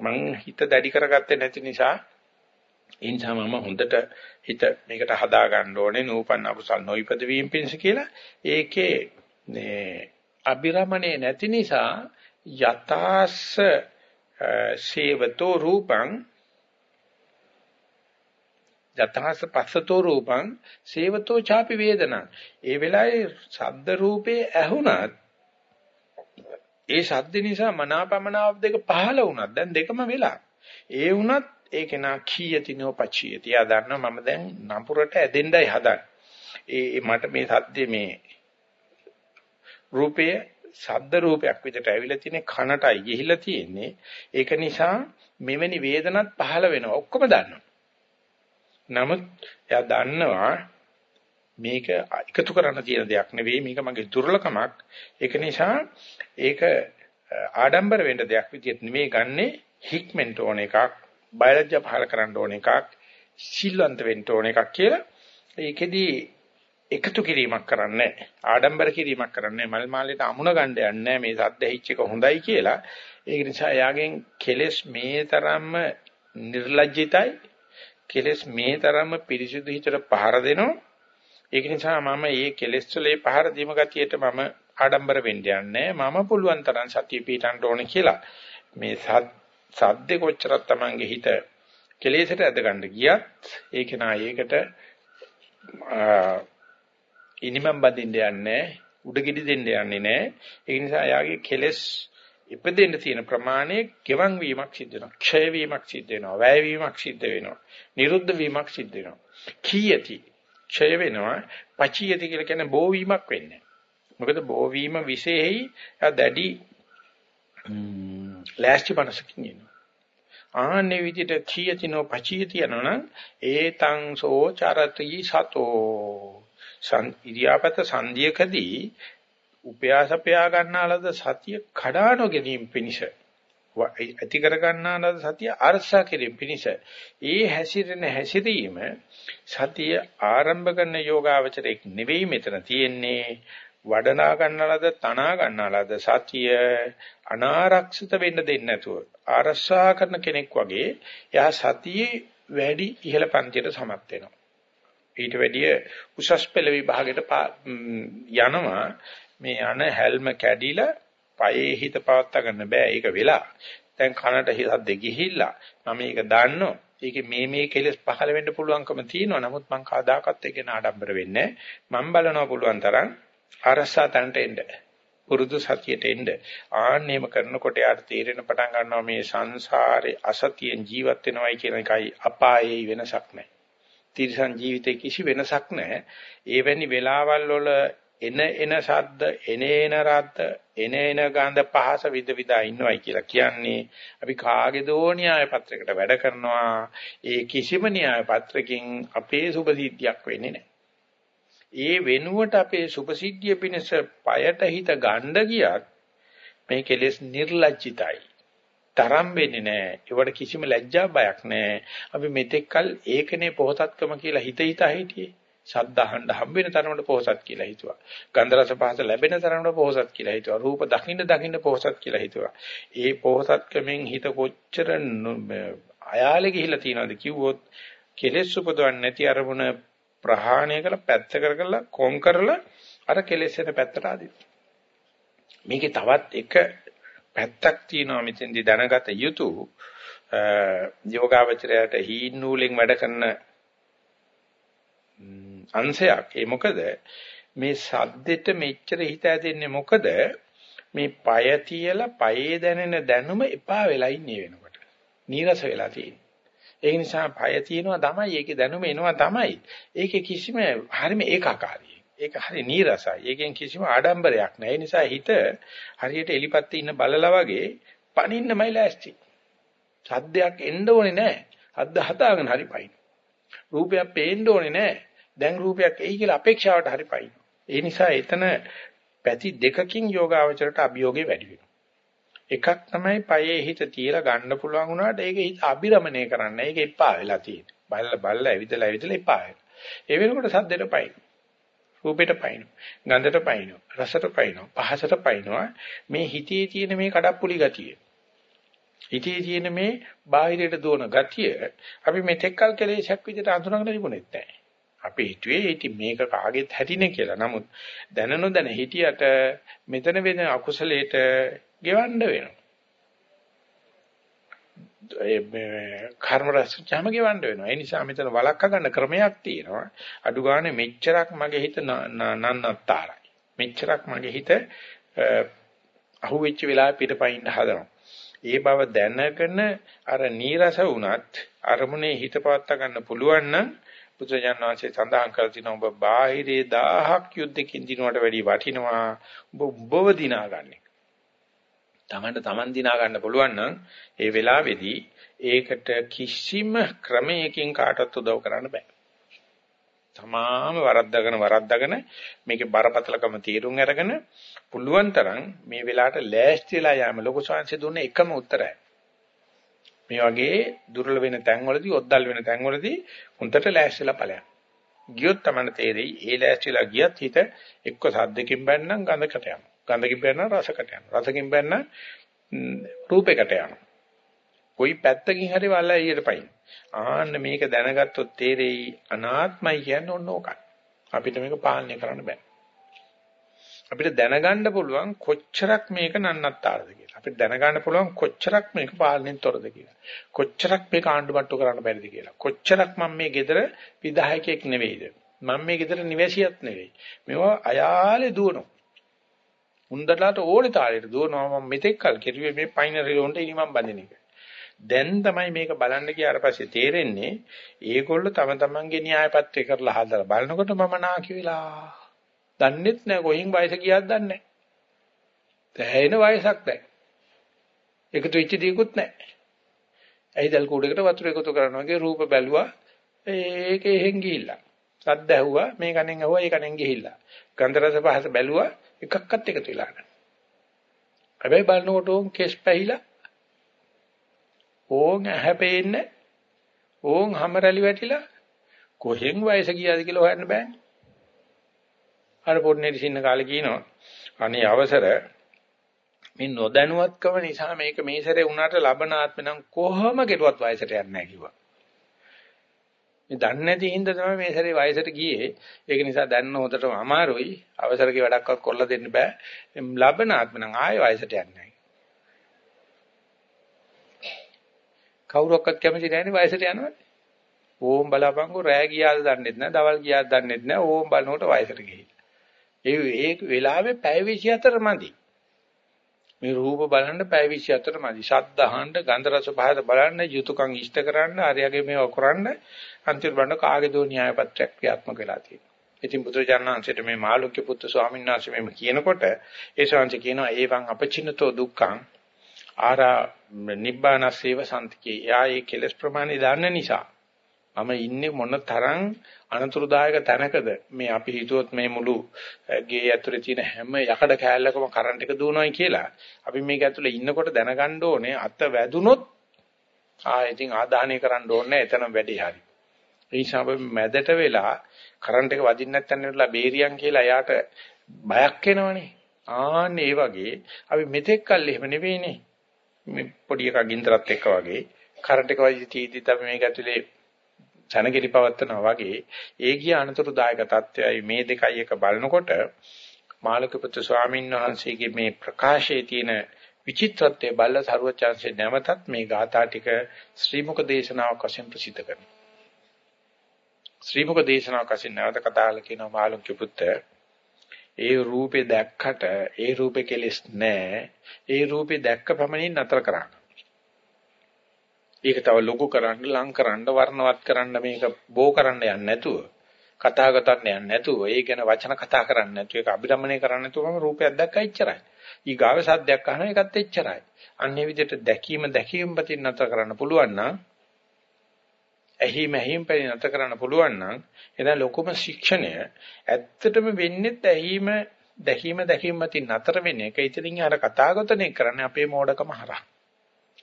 මං හිත දැඩි කරගත්තේ නැති නිසා. ඒ නිසා මම හොඳට හිත මේකට හදා ගන්න ඕනේ නූපන් අකුසල් නොයිපද වීම පිණිස කියලා. ඒකේ මේ අබිරමණේ නැති නිසා යතාස්ස සේවතෝ රූපං යතහස පස්සතෝ රූපං සේවතෝ ചാපි වේදනං. ඒ වෙලාවේ ශබ්ද රූපේ ඇහුණත් ඒ ශබ්ද නිසා මනාපමනාව දෙක පහළ වුණත් දැන් දෙකම වෙලා. ඒ වුණත් ඒක නා කීයති නෝපචියති ආ දන්නවා මම දැන් නපුරට ඇදෙන්නයි හදන්නේ. ඒ මට මේ සද්දේ මේ රූපය ශබ්ද රූපයක් විදිහට ඇවිල්ලා තියෙන කනටයි ගිහිලා තියෙන්නේ. ඒක නිසා මෙවැනි වේදනත් පහළ වෙනවා. ඔක්කොම දන්නවා. නමුත් එයා දන්නවා මේක එකතු කරන්න තියෙන දෙයක් නෙවෙයි. මේක මගේ දුර්ලකමක්. ඒක නිසා ඒක ආඩම්බර වෙන්න දෙයක් විදිහට නෙමෙයි ගන්නෙ. හික්මෙන්ට ඕන එකක්, බයලජ්ජා පහල කරන්න ඕන එකක්, සිල්වන්ත වෙන්න ඕන එකක් කියලා. ඒකෙදි එකතු කිරීමක් කරන්නේ ආඩම්බර කිරීමක් කරන්නේ මල් මාලේට අමුණ ගන්න යන්නේ මේ සද්ද ඇහිච්ච එක හොඳයි කියලා. ඒක නිසා එයාගෙන් කෙලස් මේ තරම්ම නිර්ලජ්ජිතයි කෙලස් මේ තරම්ම පිරිසුදු හිතට පහර දෙනවා. ඒක නිසා මම මේ කෙලස් වලේ පහර දීම ගතියට මම ආඩම්බර වෙන්න යන්නේ මම පුළුවන් තරම් සතිය පිටන්න ඕනේ කියලා. මේ සද්දේ කොච්චරක් Tamange හිත කෙලෙසට ඇද ගන්න ගියත් ඒක නා ඒකට ඉනිමම් බඳින්න යන්නේ උඩගෙඩි දෙන්න යන්නේ නැහැ. ඒ නිසා යාගේ කෙලස් ඉපදෙන්න තියෙන ප්‍රමාණය ගෙවන් වීමක් සිද්ධ වෙනවා. ක්ෂය වීමක් සිද්ධ වෙනවා. වැය වීමක් සිද්ධ වෙනවා. නිරුද්ධ වීමක් සිද්ධ වෙනවා. කීයති ක්ෂය වෙනවා. පචියති කියලා කියන්නේ බෝ වීමක් වෙන්නේ. මොකද බෝ වීම විශේෂයි දැඩි ලෑස්ති මනසකින් ඉන්නවා. ආන්නේ විදිහට කීයතිනෝ පචියති යනවනම් ඒතං සෝ චරති සතෝ සන් ඉරියාපත සංධියකදී උපයාසපයා ගන්නාලද සතිය කඩා නොගැනීම පිණිස ඇති කර ගන්නාලද සතිය අරසා කිරීම පිණිස ඒ හැසිරෙන හැසිරීම සතිය ආරම්භ කරන යෝගාවචරයක් නෙවෙයි මෙතන තියෙන්නේ. වඩනා ගන්නාලද තනා ගන්නාලද සතිය අනාරක්ෂිත වෙන්න දෙන්නේ නැතුව ආරසා කරන කෙනෙක් වගේ එයා සතියේ වැඩි ඉහළ පන්තියට සමත් වෙනවා. ඊට වැඩිය උසස් පෙළ විභාගයට යනවා. මේ යන හැල්ම කැඩිලා පයේ හිත පවත්වා ගන්න බෑ. ඒක වෙලා දැන් කනට හිතද්ද ගිහිල්ලා මම මේක දන්නවා ඒකේ මේ මේ කෙලස් පහළ වෙන්න පුළුවන්කම තියෙනවා. නමුත් මං කවදාකවත් ඒකේ නාඩම්බර වෙන්නේ මම බලනවා පුළුවන් තරම් අරසා තන්ට එන්න. පුරුදු සතියට එන්න. ආන්නේම කරනකොට යාට තීරණ පටන් ගන්නවා මේ සංසාරේ අසතියෙන් ජීවත් වෙනවයි කියන එකයි අපායේ වෙනසක් නැහැ තිරිසන් ජීවිතේ කිසි වෙනසක් නැහැ. ඒවැනි වෙලාවල් වල එන එන ශබ්ද, එන එන රත්, එන එන ගඳ පහස විද විදා ඉන්නවයි කියලා කියන්නේ අපි කාගේ දෝ න්‍යාය පත්‍රයකට වැඩ කරනවා. ඒ කිසිම න්‍යාය පත්‍රකින් අපේ සුභසිද්ධියක් වෙන්නේ නැහැ. ඒ වෙනුවට අපේ සුභසිද්ධිය පිණිස পায়ට හිත ගන්න ගියත් මේ කෙලෙස් නිර්ලජ්ජිතයි. තරම් වෙන්නේ නැහැ. ඒවට කිසිම ලැජ්ජා බයක් නැහැ. අපි මෙතෙක්කල් ඒකනේ පොහසත්කම කියලා හිත හිතා හිටියේ. ශබ්ද අහන්න හම්බ වෙන තරමට පොහසත් කියලා හිතුවා. ගන්ධ රස පහස ලැබෙන තරමට පොහසත් කියලා හිතුවා. රූප දකින්න දකින්න පොහසත් කියලා හිතුවා. ඒ පොහසත්කමෙන් හිත කොච්චර අයාලේ ගිහිලා තියනවද කිව්වොත් කෙලෙස් උපදවන්නේ නැති අරමුණ ප්‍රහාණය කරලා පැත්ත කරලා කොම් කරලා අර කෙලෙස් වෙන පැත්තට ආදින්න. මේකේ තවත් එක පැත්තක් තියෙනවා මෙතෙන්දී දැනගත යුතු යෝගාවචරයට හීන් නූලෙන් වැඩ කරන අංශයක්. ඒ මොකද? මේ සද්දෙට මෙච්චර හිත ඇදෙන්නේ මොකද? මේ পায় තියලා পাයේ දැනෙන දැනුම එපා වෙලා ඉන්නේ වෙනකොට. නීරස වෙලා තියෙන්නේ. ඒ නිසා পায় තියෙනවා තමයි ඒකේ දැනුම එනවා තමයි. ඒකේ කිසිම හරීම ඒකාකාරී. ඒක හරි නීරසයි. ඒකෙන් කිසිම ආඩම්බරයක් නැහැ. ඒ නිසා හිත හරියට එලිපත්te ඉන්න බලලා වගේ පනින්නමයි ලෑස්ති. සද්දයක් එන්න ඕනේ නැහැ. හද්ද හදාගෙන හරි පයින්. රූපයක් පේන්න ඕනේ නැහැ. දැන් රූපයක් එයි කියලා අපේක්ෂාවට හරි පයින්. ඒ නිසා එතන පැති දෙකකින් යෝගාවචරයට අභියෝගේ වැඩි වෙනවා. එකක් තමයි පයේ හිත තියලා ගන්න පුළුවන් වුණාට ඒක හිත අබිරමණය කරන්න. ඒක එපා වෙලා තියෙන්නේ. බල්ල බල්ල ඇවිදලා ඇවිදලා එපා වෙනවා. ඒ වෙනකොට සද්දෙට පයින්. රූපෙට පයින්නවා. ගන්ධයට පයින්නවා. රසට පයින්නවා. පහසට පයින්නවා. මේ හිතේ තියෙන මේ කඩප්පුලි ගතිය. හිතේ තියෙන මේ බාහිරයට දුවන ගතිය අපි මෙතෙක්කල් කෙලෙසක් විදිහට අඳුනගෙන තිබුණෙත් නැහැ. අපි හිතුවේ ඉතින් මේක කාගෙත් හැටිනේ කියලා. නමුත් දැන නොදැන හිටියට මෙතන වෙන අකුසලයට ගෙවන්න වෙනවා. ඒ කර්ම රැස්චාම ගෙවන්න වෙනවා. ඒ නිසා මෙතන වළක්වා ගන්න ක්‍රමයක් තියෙනවා. අඩු ගානේ මෙච්චරක් මගේ හිත නන්නත්තරයි. මෙච්චරක් මගේ හිත අහුවෙච්ච වෙලාවෙ පිටපයින් හදනවා. ඒ බව දැනගෙන අර නීරස වුණත් අරමුණේ හිත පවත්වා ගන්න පුළුවන් නම් බුදුජානක වහන්සේ සඳහන් කර තිනවා ඔබ බාහිරේ 1000ක් යුද්ධකින් දිනුවට වැඩි වටිනවා ඔබ ඔබව දිනාගන්නේ. තමන්ට තමන් දිනා ගන්න පුළුවන් නම් ඒ වෙලාවේදී ඒකට කිසිම ක්‍රමයකින් කාටවත් උදව් කරන්න බෑ. තමාම වරද්දාගෙන වරද්දාගෙන මේකේ බරපතලකම තීරුම් අරගෙන පුළුවන් තරම් මේ වෙලාවට ලෑස්තිලා යෑම ලොකු ශාංශය දුන්නේ එකම උත්තරයි. මේ වගේ දුර්වල වෙන තැන්වලදී ඔද්දල් වෙන තැන්වලදී හොඳට ලෑස්තිලා ඵලයක්. ගියොත් තමයි තේරෙයි ඒ ලෑස්තිලා ගියත් හිත එක්ක සද්දකින් බැන්නම් ගඳකට යනවා. ගඳකින් බැන්නම් රසකට යනවා. රසකින් බැන්නම් රූපයකට යනවා. කොයි පැත්තකින් හරි වල්ලා එළියට පයින්. ආන්න මේක දැනගත්තොත් තේරෙයි අනාත්මයි කියන්නේ ඔන්න ඕකයි. අපිට මේක පාලනය කරන්න බෑ. අපිට දැනගන්න පුළුවන් කොච්චරක් මේක නන්නත්තාරද කියලා. අපිට දැනගන්න පුළුවන් කොච්චරක් මේක පාලනයෙන් තොරද කියලා. කොච්චරක් මේක ආණ්ඩුමට්ටු කරන්න බැරිද කියලා. කොච්චරක් මම මේ ගෙදර විධායකයෙක් නෙවෙයිද. මම මේ ගෙදර නිවැසියෙක් නෙවෙයි. මේවා අයාලේ දුවනවා. උන්දලාට ඕනේ තාලෙට දුවනවා මම මෙතෙක් කල් කෙරුවේ මේ පයින්රි ලොන්ට ඉනි මම බඳින එක. දැන් තමයි මේක බලන්න ගියාට පස්සේ තේරෙන්නේ ඒගොල්ලෝ තම තමන්ගේ න්‍යාය පත්‍රය කරලා හදලා බලනකොට මම නාකි වෙලා. දන්නෙත් නෑ කොහෙන් වයස ගියාද දන්නේ නෑ. දැහැෙන වයසක් නැහැ. එකතු වෙච්ච දේකුත් නැහැ. ඇයිදල් කූඩේකට වතුර එකතු කරනවා වගේ රූප බැලුවා ඒක එහෙන් ගිහිල්ලා. සද්ද ඇහුවා මේ කණෙන් ඇහුවා ඒ කණෙන් ගිහිල්ලා. ගන්ධ රස පහස බැලුවා එකක්වත් එකතු වෙලා නැහැ. හැබැයි බලනකොට ඕන් කෙස් පැහිලා ඕන් ඇහැපෙන්නේ ඕන් හැමරලි වැටිලා කොහෙන් වයස ගියාද කියලා හොයන්න බෑනේ. අර පොඩ්නේ ඉන්න කාලේ කියනවා අනේ අවසර මේ නොදැනුවත්කම නිසා මේක මේ සැරේ උනාට ලබන ආත්මෙ නම් කොහොම කෙරුවත් වයසට යන්නේ නැහැ කිව්වා. මේ දන්නේ නැති හින්දා තමයි මේ සැරේ වයසට ගියේ. ඒක නිසා දැන්න හොදටම අමාරුයි. අවසරකේ වැඩක්වත් කරලා දෙන්න බෑ. ලබන ආත්මෙ නම් ආයෙ වයසට යන්නේ නැහැ. කවුරක්වත් කැමති නැහැනේ වයසට යනවට. ඕම් බලාපංකෝ රෑ ගියාද දන්නෙත් නැහැ, දවල් ගියාද දන්නෙත් නැහැ. ඕම් බලනකොට වයසට ගිහින්. ඒ ඒ වෙලාවේ පැය 24 මදි. මේ රූප බලන්න පැය 24 මදි. ශබ්ද අහන්න, ගන්ධ රස පහත බලන්න, යුතුයකම් ඉෂ්ට කරන්න, හරියගේ මේව කරන්න අන්තිම බණ්ඩ කාගේ දෝ න්‍යාය පත්‍රයක් ක්‍රියාත්මක වෙලා තියෙනවා. ඉතින් බුදුරජාණන්සේට මේ මාළුක්‍ය පුත්තු ස්වාමීන් වහන්සේ මෙහෙම කියනකොට ඒ ශාන්ති කියනවා ඒවං අපචින්නතෝ දුක්ඛං ආරා නිබ්බානසේව සම්තිකේ. යා ඒ කෙලස් ප්‍රමාණය දන්න නිසා මම ඉන්නේ මොන තරම් අනතුරුදායක තැනකද? මේ අපි හිතුවොත් මේ මුළු ගේ ඇතුලේ තියෙන හැම යකඩ කෑල්ලකම කරන්ට් එක දුවනවායි කියලා. අපි මේක ඇතුලේ ඉන්නකොට දැනගන්න ඕනේ අත වැදුනොත් ආයෙකින් ආදාහනය කරන්න ඕනේ එතන වැඩි හරි. ඒ නිසා අපි මැදට වෙලා කරන්ට් එක වදින්න නැත්නම් වෙලා බේරියන් කියලා එයාට බයක් එනවනේ. ආන්න ඒ වගේ අපි මෙතෙක් කල් එහෙම නෙවෙයිනේ. මේ පොඩි එකක් ගින්දරත් එක්ක වගේ කරන්ට් එක වදින තීදි තමයි මේක ඇතුලේ සනගිරි පවත්නවා වගේ ඒ කිය අනතුරුදායක தත්වයයි මේ දෙකයි එක බලනකොට මාළුකපුත්තු ස්වාමීන් වහන්සේගේ මේ ප්‍රකාශයේ තියෙන විචිත්‍රත්වයේ බල්ල සරුවචාන්සේ නැවතත් මේ ගාථා ටික ශ්‍රීමුක දේශනාවක් වශයෙන් ප්‍රසිද්ධ කරනවා. ශ්‍රීමුක දේශනාවක් වශයෙන් නැවත කතා කරලා කියනවා මාළුකපුත්ත ඒ රූපේ දැක්කට ඒ රූපේ කෙලස් නැහැ. ඒ රූපේ දැක්ක පමණින් නතර කරන්න. ඒක තව ලොකු කරන්න, ලං කරන්න, වර්ණවත් කරන්න මේක බෝ කරන්න යන්නේ නැතුව, කතා කරන්න යන්නේ නැතුව, ඒ ගැන වචන කතා කරන්නේ නැතුව, ඒක අභිරමණය කරන්නේ නැතුවම රූපයක් දැක්කා ඉච්චරයි. ඊගාව සද්දයක් අහන එකත් එච්චරයි. අන්නේ විදිහට දැකීම දැකීම පිටින් නැතර කරන්න පුළුවන් නම් ඇහිම ඇහිම පිටින් නැතර කරන්න පුළුවන් නම් එදා ලොකුම ශික්ෂණය ඇත්තටම වෙන්නේ ඇහිම දැකීම දැකීම පිටින් නැතර වෙන එක. ඉතින් අර කතාගතනේ කරන්නේ අපේ මෝඩකම හරහා.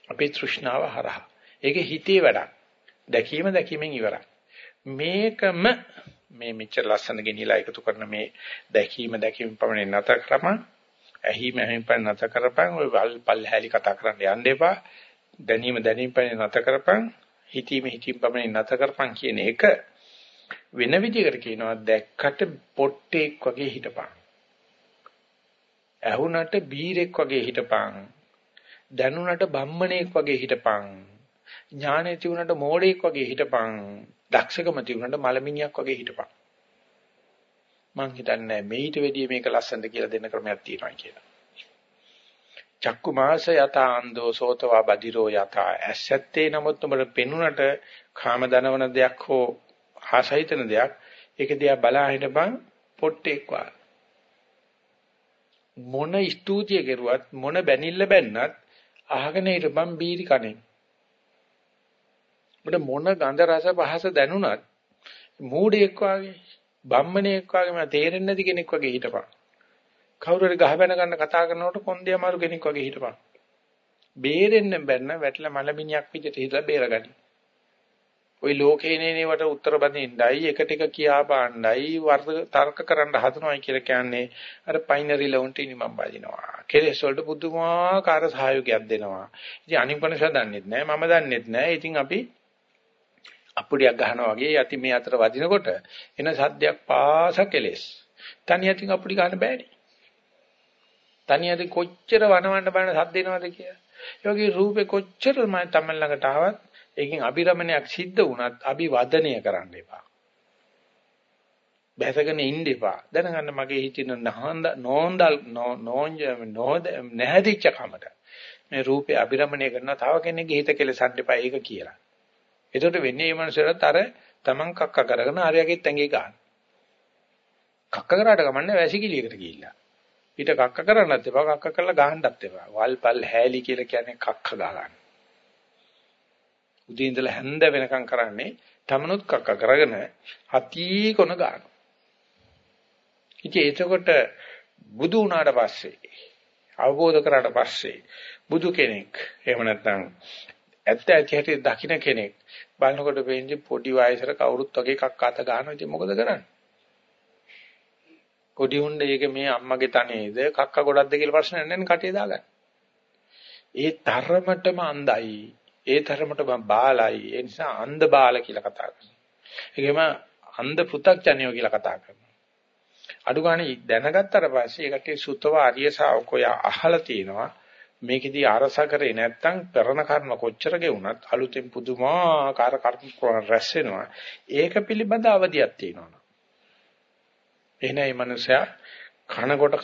අපේ තෘෂ්ණාව හරහා. ඒක හිතේ වැඩක්. දැකීම දැකීමෙන් ඉවරයි. මේකම මේ මෙච්චර ලස්සන ගෙනිලා එකතු කරන මේ දැකීම දැකීම පමණින් නැත කරපන්. ඇහිම ඇහිම පමණ නැත කරපන්. ඔය පල්හැලි කතා කරන්න යන්න එපා. දැනීම දැනීම පමණින් නැත කරපන්. හිතීම හිතීම පමණින් නැත කරපන් කියන එක වෙන විදිහකට කියනවා දැක්කට පොට්ටෙක් වගේ හිටපන්. ඇහුණට බීරෙක් වගේ හිටපන්. දැනුණට බම්මණෙක් වගේ හිටපන්. ඥානෙ තිබුණාට මෝඩෙක් වගේ හිටපන්. දක්ෂකම තිබුණාට මලමිනියක් වගේ හිටපන්. මං හිතන්නේ මේිට වැඩිය මේක ලස්සනට කියලා දෙන්න ක්‍රමයක් තියෙනවා කියලා. චක්කු මාස යතා අන්දෝ සෝතවා බදිරෝ යතා ඇසැත්තේ නමුත් උඹට පෙනුනට කාම දනවන දෙයක් හෝ ආසහිතන දෙයක් ඒක දිහා බලා හිටපන් පොට්ටෙක් වා මොන ස්තුතිය කෙරුවත් මොන බැනිල්ල බැන්නත් අහගෙන හිටපන් බීරි කණේ ඔබට මොන ගඳ රස පහස දැනුණත් මූඩෙක් වාගේ බම්මණෙක් වාගේ මම තේරෙන්නේ නැති කෙනෙක් වගේ හිටපන්. කවුරු හරි ගහබැන ගන්න කතා කරනකොට කොන්දේ අමාරු කෙනෙක් වගේ හිටපන්. බේරෙන්න බැන්න වැටලා මලමිනියක් විදිහට හිතලා බේරගනි. ওই ලෝකේ නේනේවට උත්තර බඳින්නයි එකට එක කියා පාණ්ඩයි වර්ධ තර්ක කරන්න හදනවයි කියලා කියන්නේ අර පයිනරි ලොන්ටි නිමම් බදිනවා. කෙලෙස් වලට පුදුමාකාර සහයෝගයක් දෙනවා. ඉතින් අනිපනස දන්නෙත් නෑ මම දන්නෙත් නෑ. ඉතින් අපි අප්පුඩියක් ගහනවා වගේ යති මේ අතර වදිනකොට එන සද්දයක් පාස කෙලෙස්. තනියකින් අප්පුඩි ගන්න බෑනේ. තනියදී කොච්චර වනවන්න බන සද්ද එනවද කියලා. ඒ වගේ රූපේ කොච්චර මම තමන් ළඟට ආවත් ඒකෙන් අභිරමණයක් සිද්ධ වුණත් අභිවදනය කරන්න එපා. බැසගෙන ඉන්න එපා. දැනගන්න මගේ හිතින නහඳ නෝන්දල් නෝන්ජ නෝද නැහැදිච්ච කමට. මේ රූපේ අභිරමණය කරන තව කෙනෙක්ගේ හිත කෙලසන්න එපා ඒක කියලා. එතකොට වෙන්නේ මේ මනුස්සයරත් අර තමන් කක්ක කරගෙන ආර්යගෙත් ඇඟේ ගන්න. කක්ක කරාට ගමන්නේ වැසිකිළියකට ගිහිල්ලා. ඊට කක්ක කරන්නත් එපා කක්ක කරලා ගහන්නත් එපා. වල්පල් හැලි කියලා කියන්නේ කක්ක ගහගන්න. උදේ ඉඳලා හැන්ද වෙනකම් කරන්නේ තමනුත් කක්ක කරගෙන හති කොන ගන්නවා. ඉතින් එතකොට බුදු වුණාට පස්සේ අවබෝධ කරාට පස්සේ බුදු කෙනෙක් එහෙම නැත්නම් ඇත්ත ඇති හැටි දකින්න කෙනෙක් බලනකොට වෙන්නේ පොඩි වයසට කවුරුත් වගේ කක්ක අත ගන්නවා ඉතින් මොකද කරන්නේ? පොඩි උණ්ඩ ඒක මේ අම්මගේ තනේද කක්ක ගොඩක්ද කියලා ප්‍රශ්න නැන්නේ කටිය දාගන්න. ඒ තරමටම අඳයි. ඒ තරමටම බාලයි. ඒ නිසා අන්ධ බාල කියලා කතා කරනවා. ඒකෙම අන්ධ පෘ탁ජනයෝ කියලා කතා කරනවා. අඩු ගානේ දැනගත්තට පස්සේ ඒකට සුතව ආර්ය ශාවකෝ අහලා තියෙනවා. මේකෙදී අරස කරේ නැත්තම් පෙරණ කර්ම කොච්චර ගෙවුනත් අලුතෙන් පුදුමාකාර කර්ම රැස් වෙනවා. ඒක පිළිබඳ අවදියක් තියෙනවා. එහෙනම් මේ මනුස්සයා කනකොට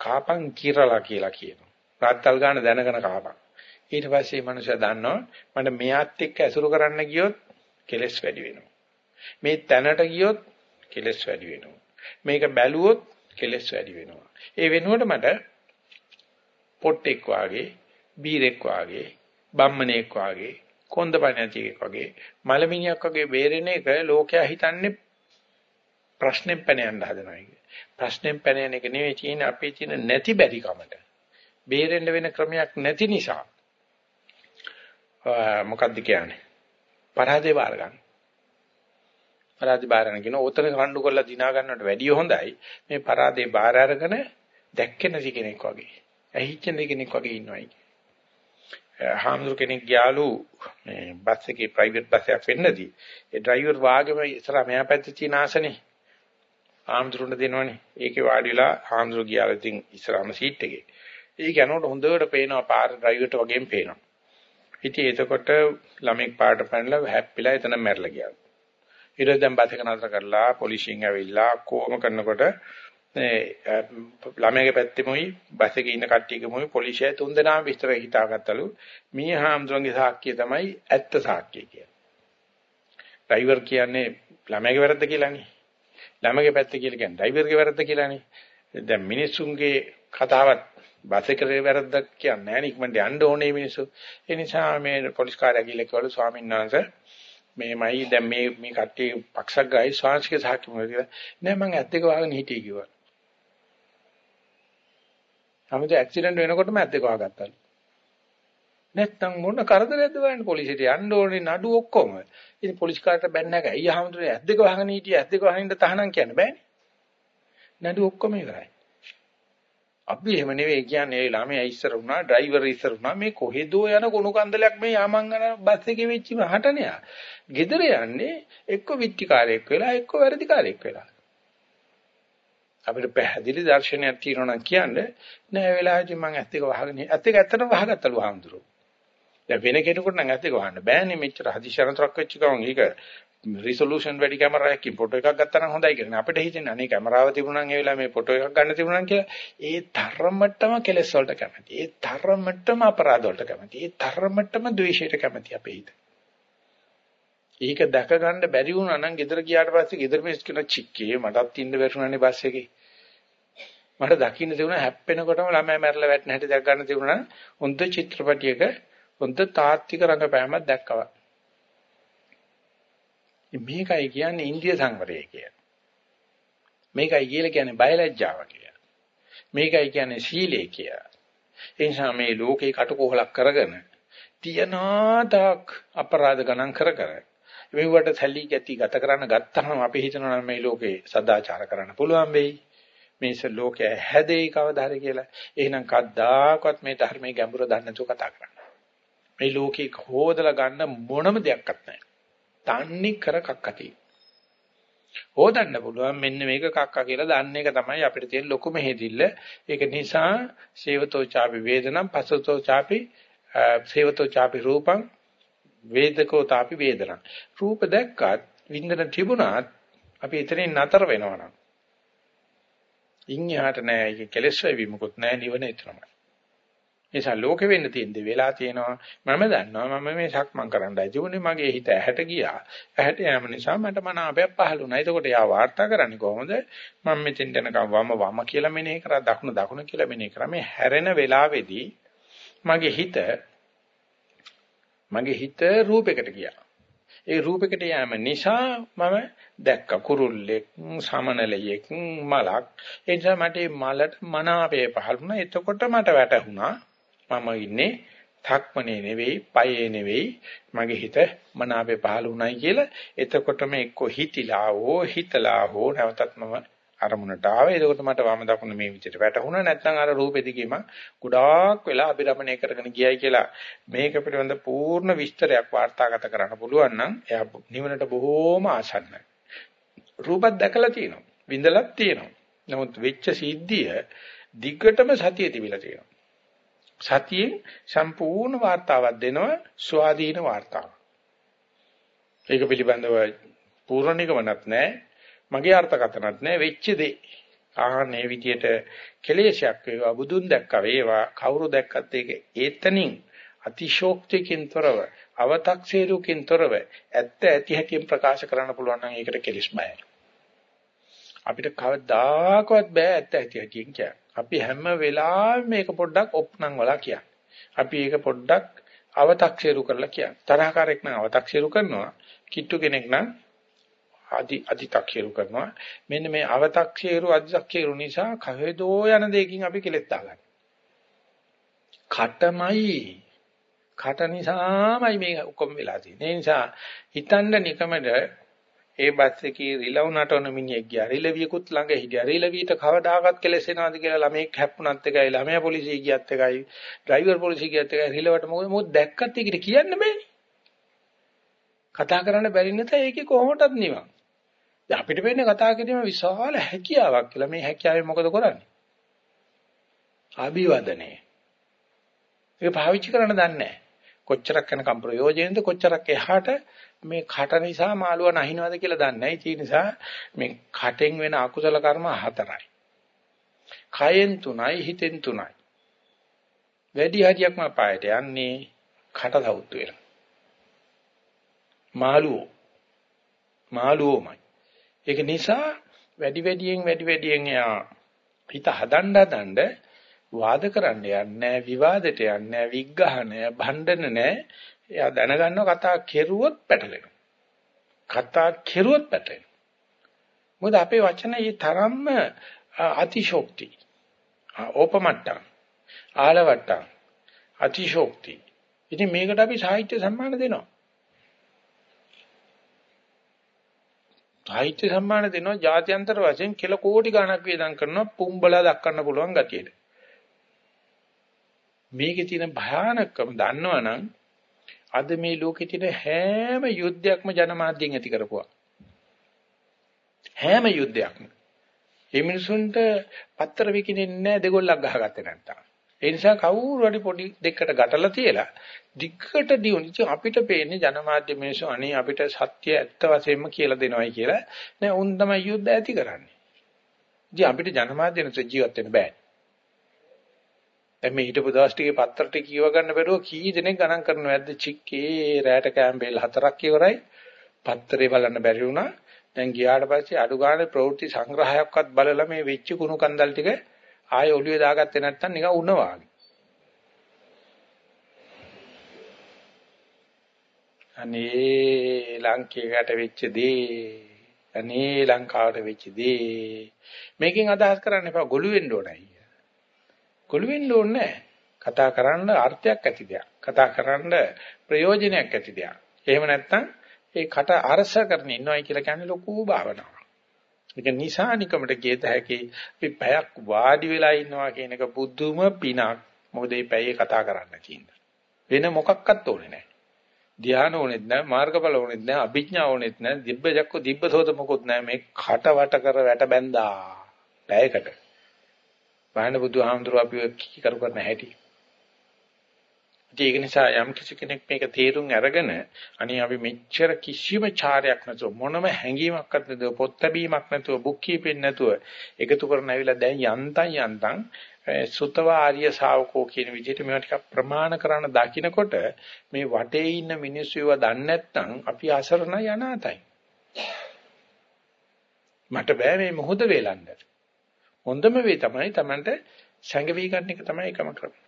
කාපන් කිරලා කියලා කියනවා. රාත්තල් ගන්න දැනගෙන කාපන්. ඊට පස්සේ මේ මනුස්සයා දන්නවා මට මෙයාත් එක්ක ඇසුරු කරන්න ගියොත් කෙලස් වැඩි වෙනවා. මේ තැනට ගියොත් කෙලස් වැඩි වෙනවා. මේක බැලුවොත් කෙලස් වැඩි වෙනවා. ඒ වෙනුවට මට පොට්ටෙක් වාගේ, බීරෙක් වාගේ, බම්මණෙක් වාගේ, කොන්දපණතියෙක් වගේ, මලමිණියක් වගේ බේරෙන එක ලෝකයා හිතන්නේ ප්‍රශ්නෙම් පැන යන්න හදනවා ඒක. ප්‍රශ්නෙම් පැන යන එක නෙවෙයි තියෙන්නේ අපේ තියෙන නැති බැරි කමට. බේරෙන්න වෙන ක්‍රමයක් නැති නිසා. මොකද්ද කියන්නේ? පරාදේ බාර ගන්න. පරාදේ බාර ගන්න කියන ඕතන රණ්ඩු කරලා දිනා ගන්නවට වැඩිය හොඳයි. මේ පරාදේ බාර අරගෙන දැක්කේ නැති කෙනෙක් වගේ. ඇහිච්ච කෙනෙක් වගේ ඉන්නවයි. හාමුදුර කෙනෙක් ගියාලු මේ බස් එකේ ප්‍රයිවට් බස් එකක් වෙන්නදී ඒ ඩ්‍රයිවර් වාගේම ඉස්සරහ මෙහා පැත්තේ තියෙන ආසනේ ආම්දුරුන්ට දෙනවනේ. ඒකේ වාඩි වෙලා ආම්දුරු ගියාලා ඉතින් ඉස්සරහම සීට් එකේ. ඒක යනකොට හොඳට පේනවා පාර ඩ්‍රයිවර්ට වගේම පේනවා. ඉතින් එතකොට ළමෙක් පාට පැනලා හැප්පිලා එතන මැරලා ගියා. ඊට දැන් බස් එක නතර කරලා පොලිසියෙන් ඇවිල්ලා කොහොම කරනකොට මේ ළමයාගේ පැත්තෙමුයි බස් එකේ ඉන්න කට්ටියගෙමුයි පොලිසිය තුන්දෙනාම විස්තර හිතාගත්තලු. මේ හාමුදුරන්ගේ සාක්කිය තමයි ඇත්ත සාක්කිය කියන්නේ. ඩ්‍රයිවර් කියන්නේ ළමයාගේ වැරද්ද කියලානේ. ළමගේ පැත්ත කියලා කියන්නේ ඩ්‍රයිවර්ගේ වැරද්ද කියලානේ. දැන් මිනිස්සුන්ගේ කතාවත් බස් එකේ වැරද්දක් කියන්නේ නැහැ නේ ඉක්මනට යන්න ඕනේ මිනිස්සු. ඒ නිසා මේ පොලිස් කාර්යය කියලා කිව්වලු ස්වාමීන් වහන්සේ මේමයි දැන් මේ මේ කට්ටිය පක්ෂක් ගායි ස්වාංශික සාක්ෂි මොකද කියලා. නෑ මං ඇත්ත එක වහගෙන හිටියේ කිව්වා. 아무ද ඇක්සිඩන්ට් වෙනකොටම ඇත්ත එක වහගත්තලු. නැත්තම් මොන කරදරයක්ද බලන්න පොලිසියට යන්න ඕනේ නඩු ඔක්කොම. ඉතින් පොලිස් කාර්යයට බැන්න එක අයිය හැමතුනේ ඇස් දෙක වහගෙන හිටියේ ඇස් දෙක වහගෙන ඉඳ තහනම් කියන්න බෑනේ. නඩු ඔක්කොම ඉවරයි. අපි එහෙම නෙවෙයි කියන්නේ ඒ ළමයා ඉස්සර වුණා ඩ්‍රයිවර් ඉස්සර වුණා මේ කොහෙදෝ යන කොණු කන්දලයක් මේ යාමංගන බස් එකේ වෙච්ච මහටනයා. ගෙදර යන්නේ එක්ක විත්තිකාරයෙක් වෙලා එක්ක වැරදිකාරයෙක් වෙලා. අපිට පැහැදිලි දර්ශනයක් තියෙනවා නම් කියන්නේ නෑ වෙලාවදී මම ඇත්ත එක වහගෙන ඇත්ත එක ඇත්තටම වහගත්තලු ආම්දුරෝ. දැන් වෙන කෙනෙකුට නම් ඇත්ත එක වහන්න බෑනේ මෙච්චර හදිසියනතරක් වෙච්ච ගමන් ඒක රිසොලූෂන් වැඩි කැමරාවකින් ෆොටෝ එකක් ගත්තා නම් හොඳයි කියලා. අපිට හිතෙන්නේ අනේ කැමරාව තිබුණා නම් ඒ වෙලාවේ මේ ෆොටෝ එකක් ගන්න තිබුණා නම් කියලා. ඒ තරමටම කෙලස් වලට කැමති. ඒ තරමටම අපරාධ වලට කැමති. ඒ තරමටම ද්වේෂයට කැමති අපේ හිත. ඒක දැක ගන්න බැරි වුණා නම් ගෙදර ගියාට පස්සේ ගෙදර මිනිස් කියන චික්කේ මටත් ඉන්න බැරුණානේ බස් එකේ. මට දකින්න තිබුණා හැප්පෙනකොටම ළමයා මැරලා වැටෙන හැටි දැක් ගන්න තිබුණා. හොඳ චිත්‍රපටියක හොඳ තාත්වික රංගපෑමක් දැක්කවා. මේකයි කියන්නේ ඉන්ද්‍රිය සංවරය කියලා. මේකයි කියලා කියන්නේ බයලජ්ජාව කියලා. මේකයි කියන්නේ සීලය කියලා. ඒ නිසා මේ ලෝකේ කටකෝහලක් කරගෙන තියනාතක් අපරාධ ගණන් කර කර මෙව්වට සැලී ගැති ගත කරන්න ගත්තහම අපි හිතනවා මේ ලෝකේ සදාචාර කරන්න පුළුවන් වෙයි. මේස ලෝකය හැදෙයි කවදා හරි කියලා. එහෙනම් කද්දාකවත් මේ ධර්මයේ ගැඹුර දන්නේ නැතුව කතා කරන්න. මේ ලෝකේ හොදලා ගන්න මොනම දෙයක්වත් නැහැ. තන්නේ කර කක්කටි. හොදන්න පුළුවන් මෙන්න මේක කක්ක කියලා දන්න එක තමයි අපිට තියෙන ලොකුම හේදිල්ල. ඒක නිසා සේවතෝ ചാපි වේදනම් පසතෝ ചാපි සේවතෝ ചാපි රූපං වේදකෝ තාපි වේදනං. රූප දැක්කත් විඳන තිබුණත් අපි එතනින් නතර වෙනවනම්. ඉන් එහාට නෑ ඒක කෙලෙස් වෙවිමුකුත් නෑ නිවන එතරම්යි. නිසා ලෝකෙ වෙන්න තියෙන දේ වෙලා තියෙනවා මම දන්නවා මම මේ සක්මන් කරන්නයි තිබුණේ මගේ හිත ඇහැට ගියා ඇහැට යෑම නිසා මට මනාපයක් පහළ වුණා එතකොට යා වාර්තා කරන්නේ කොහොමද මම මෙතෙන් යනකම් වම වම කියලා මෙනෙහි කරා දකුණ දකුණ කියලා මෙනෙහි කරා මේ හැරෙන වෙලාවේදී මගේ හිත මගේ හිත රූපයකට ගියා. ඒ රූපයකට යෑම නිසා මම දැක්ක කුරුල්ලෙක් සමනලයෙක් මලක්. ඒ නිසා මට මලට මනාපය පහළ වුණා. එතකොට මට වැටහුණා. මම ඉන්නේ ධක්මනේ නෙවෙයි, පයේ නෙවෙයි, මගේ හිත මනාපේ පහළ වුණයි කියලා. එතකොටම එක්ක හිතිලා හෝ හිතලා හෝ නැවතත් මම අරමුණට ආවේ. එතකොට මට වම දකුණ මේ විදිහට වැටුණා. නැත්නම් අර රූපෙ දිගේම ගොඩාක් වෙලා අභිරමණය කරගෙන ගියයි කියලා මේක පිළිබඳ පූර්ණ විස්තරයක් වාර්තාගත කරන්න පුළුවන් නම් එයා නිවනට බොහෝම ආසන්නයි. රූපත් දැකලා තියෙනවා. විඳලත් තියෙනවා. නමුත් වෙච්ච සිද්ධිය දිගටම සතිය තිබිලා තියෙනවා. සතියෙන් සම්පූර්ණ වார்த்தාවක් දෙනවා ස්වාධීන වார்த்தාවක්. ඒක පිළිබඳව පූර්ණිකමවත් නැහැ. මගේ අර්ථකතනක් නැහැ වෙච්ච දේ. ආහනේ විදියට කෙලේශයක් වේවා බුදුන් දැක්ක වේවා කවුරු දැක්කත් ඒක ඒතනින් අතිශෝක්තියකින් තොරව අව탁සේරුකින් තොරව ඇත්ත ඇති හැටියෙන් ප්‍රකාශ කරන්න පුළුවන් නම් ඒකට කෙලිස්මයි. අපිට කවදාකවත් බෑ ඇත්ත ඇති හැටියෙන් කියන්න. අපි හැම වෙලාවෙම මේක පොඩ්ඩක් ඔප්නම් වලා කියන්න. අපි ඒක පොඩ්ඩක් අව탁සේරු කරලා කියන්න. තරහකාරයෙක් නම් අව탁සේරු කරනවා. කිට්ටු කෙනෙක් නම් අදි අදි탁ේරු කරනවා. මෙන්න මේ අව탁ේරු අදි탁ේරු නිසා කහෙදෝ යන දෙයකින් අපි කෙලෙත් ගන්න. කටමයි කට නිසාමයි මේ ඔක්කොම වෙලා තියෙන්නේ. ඒ නිසා හිතන්න නිකමද ඒ බස් එකේ රිලව් නටන මිනිහෙක් ගියා. රිලවියකුත් ළඟ හිටියා. රිලවියට කවදාකවත් කෙලස් වෙනවද කියලා ළමෙක් හැප්පුණත් එකයි ළමයා පොලිසිය ගියත් එකයි ඩ්‍රයිවර් පොලිසිය ගියත් එකයි රිලවට මොකද මොකද දැක්කත් ඒකට කියන්න බෑනේ. කතා කරන්න බැරි නැත ඒකේ කොහොමදත් නිවන්. දැන් අපිට වෙන්නේ කතා කිරීම විශාල හැකියාවක් කියලා. මේ හැකියාවෙන් මොකද කරන්නේ? අභිවදනේ. ඒක පාවිච්චි කරන්න දන්නේ නැහැ. කොච්චරක් යනකම් ප්‍රයෝජනෙද කොච්චරක් එහාට මේ කට නිසා මාළුව නැහිනවද කියලා දන්නේ නැහැ. ඒ නිසා මේ කටෙන් වෙන අකුසල කර්ම හතරයි. කයෙන් තුනයි හිතෙන් තුනයි. වැඩි හරියක්ම පායට යන්නේ කට සවුත්තු වෙලා. මාළුවෝ මාළුවෝමයි. ඒක නිසා වැඩි වැඩියෙන් වැඩි වැඩියෙන් යා හිත හදන්න හදන්න වාද කරන්න යන්නේ විවාදයට යන්නේ විග්ඝහනය භණ්ඩන නැහැ එයා දැනගන්නව කතා කෙරුවොත් පැටලෙනවා. කතා කෙරුවොත් පැටලෙනවා. මොකද අපේ වචන ඊ තරම්ම අතිශෝක්ති. ඕපමට්ටම්. ආලවට්ටම්. අතිශෝක්ති. ඉතින් මේකට අපි සාහිත්‍ය සම්මාන දෙනවා. සාහිත්‍ය සම්මාන දෙනවා ජාත්‍යන්තර වශයෙන් කෙල කෝටි ගණක් වේදම් කරනවා පුම්බලා දක්වන්න පුළුවන් ගතියට. මේකේ තියෙන භයානකම දන්නවනම් අද මේ ලෝකේ තියෙන හැම යුද්ධයක්ම ජනමාධ්‍යෙන් ඇති කරපුවා. හැම යුද්ධයක්ම. මේ මිනිසුන්ට පත්තර විකිනෙන්නේ නැහැ දෙගොල්ලක් ගහගත්තේ නැත්තම්. ඒ නිසා කවුරු හරි පොඩි දෙකට ගැටලා තියලා දිග්ගට දියුණු ඉතින් අපිට පේන්නේ ජනමාධ්‍ය මිනිස්සු අනේ අපිට සත්‍ය ඇත්ත වශයෙන්ම කියලා දෙනවයි කියලා. නෑ උන් තමයි යුද්ධ ඇති කරන්නේ. ඉතින් අපිට ජනමාධ්‍ය නැතුව ජීවත් වෙන්න බෑ. දැන් මේ හිටපු දවස් ටිකේ පත්තරට කියව ගන්න බැරුව කී දෙනෙක් ගණන් කරනවද ඇද්ද චික්කේ රැට කැම්බේල් හතරක් ඉවරයි පත්තරේ බලන්න බැරි වුණා දැන් ගියාට පස්සේ අඩු ගානේ ප්‍රවෘත්ති සංග්‍රහයක්වත් බලලා මේ වෙච්ච කුණු කන්දල් ටික ආයෙ ඔළුවේ දාගත්තේ නැත්තම් නිකන් උණ වාගේ අනේ ලංකේකට වෙච්ච දේ අනේ ලංකාවට වෙච්ච දේ මේකෙන් අදහස් කරන්න එපා ගොළු වෙන්න ඕනයි කොළු වෙන්න ඕනේ නැහැ. කතා කරන්න අර්ථයක් ඇති දෙයක්. කතා කරන්න ප්‍රයෝජනයක් ඇති දෙයක්. එහෙම නැත්නම් ඒ කට අරස කරන ඉන්නවයි කියලා කියන්නේ ලොකු භාවනාවක්. ඒක නිසානිකමට කියත හැකි අපි පැයක් වාඩි වෙලා ඉන්නවා කියන එක බුදුම පිනක්. මොකද මේ පැයේ කතා කරන්න කියන්නේ. වෙන මොකක්වත් ඕනේ නැහැ. ධ්‍යාන ඕනෙත් නැහැ, මාර්ගඵල ඕනෙත් නැහැ, අභිඥා ඕනෙත් නැහැ, දිබ්බ ජක්ක දිබ්බසෝත මොකොත් නැහැ. මේ කට වට කර වැට බැඳා. පැයකට. බාහන බුදුහාමුදුරුව අපිව කරු කරන හැටි. ඒක නිසා යම් කිසි කෙනෙක් මේක තේරුම් අරගෙන අනේ අපි මෙච්චර කිසිම චාරයක් නැතුව මොනම හැඟීමක්වත් නැතුව පොත් ලැබීමක් නැතුව බුක් කීපෙන් නැතුව එකතු කරන ඇවිල්ලා දැන් යන්තම් යන්තම් සුතව ආර්ය ශාවකෝ කියන විදිහට මේවා ටිකක් ප්‍රමාණ කරන දකින්නකොට මේ වටේ ඉන්න මිනිස්සු ඒවා දන්නේ නැත්නම් අපි අසරණ යනාතයි මට බෑ මේ මොහොත වේලන්න. හොඳම වේ තමයි Tamanට සංගවි ගන්න එක තමයි එකම ක්‍රමය.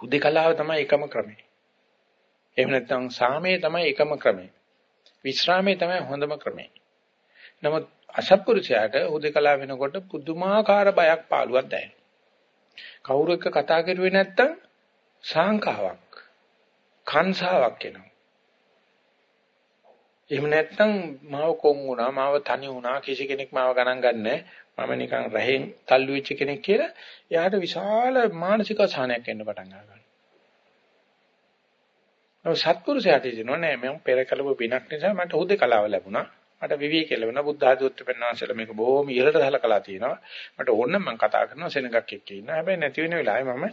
හුදේකලාව තමයි එකම ක්‍රමය. එහෙම නැත්නම් සාමයේ තමයි එකම ක්‍රමය. විශ්‍රාමයේ තමයි හොඳම ක්‍රමය. නමුත් අසත්පුරුෂයාට හුදේකලාව වෙනකොට පුදුමාකාර බයක් පාළුවක් දැනෙනවා. කවුරු එක්ක කතා කරුවේ නැත්තම් සාංකාවක්, කංසාවක් එනවා. එහෙම නැත්නම් මාව කොන් වුණා, මාව තනි වුණා, කිසි කෙනෙක් මාව ගණන් ගන්නෑ. මම නිකන් රහෙන් තල්ලු වෙච්ච කෙනෙක් කියලා එයාට විශාල මානසික අසහනයක් එන්න පටන් ගන්නවා. ඔව් සත්පුරුෂයාට කියනවා නෑ මම පෙර කලපු පිනක් නිසා මට හුදේ කලාව ලැබුණා. මට විවේක ලැබුණා. බුද්ධ ආධුත්ව පෙන්වන්නසල මේක බොහොම ඉහළට සලකලා තියෙනවා. මට ඕන මම කතා කරනවා සෙනගක් එක්ක ඉන්න. හැබැයි නැති වෙන වෙලාවේ මම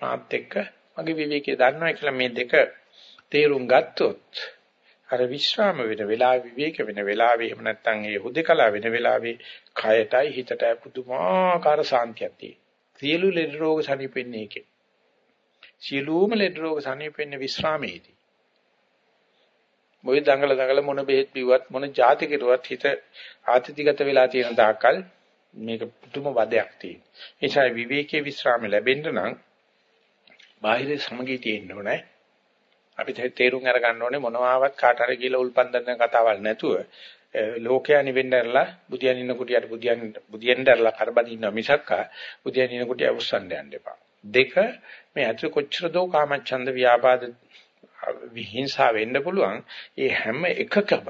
මාත් එක්ක මගේ විවේකයේ දන්නවා කියලා මේ දෙක තේරුම් ගත්තොත් අර විශ්‍රාම වෙන වෙලාවේ විවේක වෙන වෙලාවේ එහෙම නැත්නම් ඒ හුදේකලා වෙන වෙලාවේ කයටයි හිතටයි පුදුමාකාර සාන්තියක් තියෙනවා. සියලු ලෙඩ රෝග සනීපෙන්නේ ඒකේ. සියලුම ලෙඩ රෝග සනීපෙන්නේ විශ්‍රාමයේදී. මොයි දඟල දඟල මොන බෙහෙත් බිව්වත් මොන જાති කෙරුවත් හිත ආතතිගත වෙලා තියෙන තාක්කල් මේක පුදුම වදයක් තියෙන. ඒ නිසා විවේකයේ විශ්‍රාම ලැබෙන්න නම් බාහිර සමගිය තියෙන්න ඕනේ. අපි තේරුම් අරගන්න ඕනේ මොනවාවත් කාට හරි කියලා උල්පන්දන කතාවල් නැතුව ලෝකයා නිවෙන්නරලා බුදියන් ඉන්න කුටියට බුදියන් බුදියෙන්දරලා කරබන් ඉන්න මිසක්කා බුදියන් ඉන්න කුටිය අවුස්සන්න යන්න එපා. දෙක මේ අත කොච්චර දෝ කාමච්ඡන්ද ව්‍යාපාද විහිංසාව වෙන්න පුළුවන්. ඒ හැම එකකම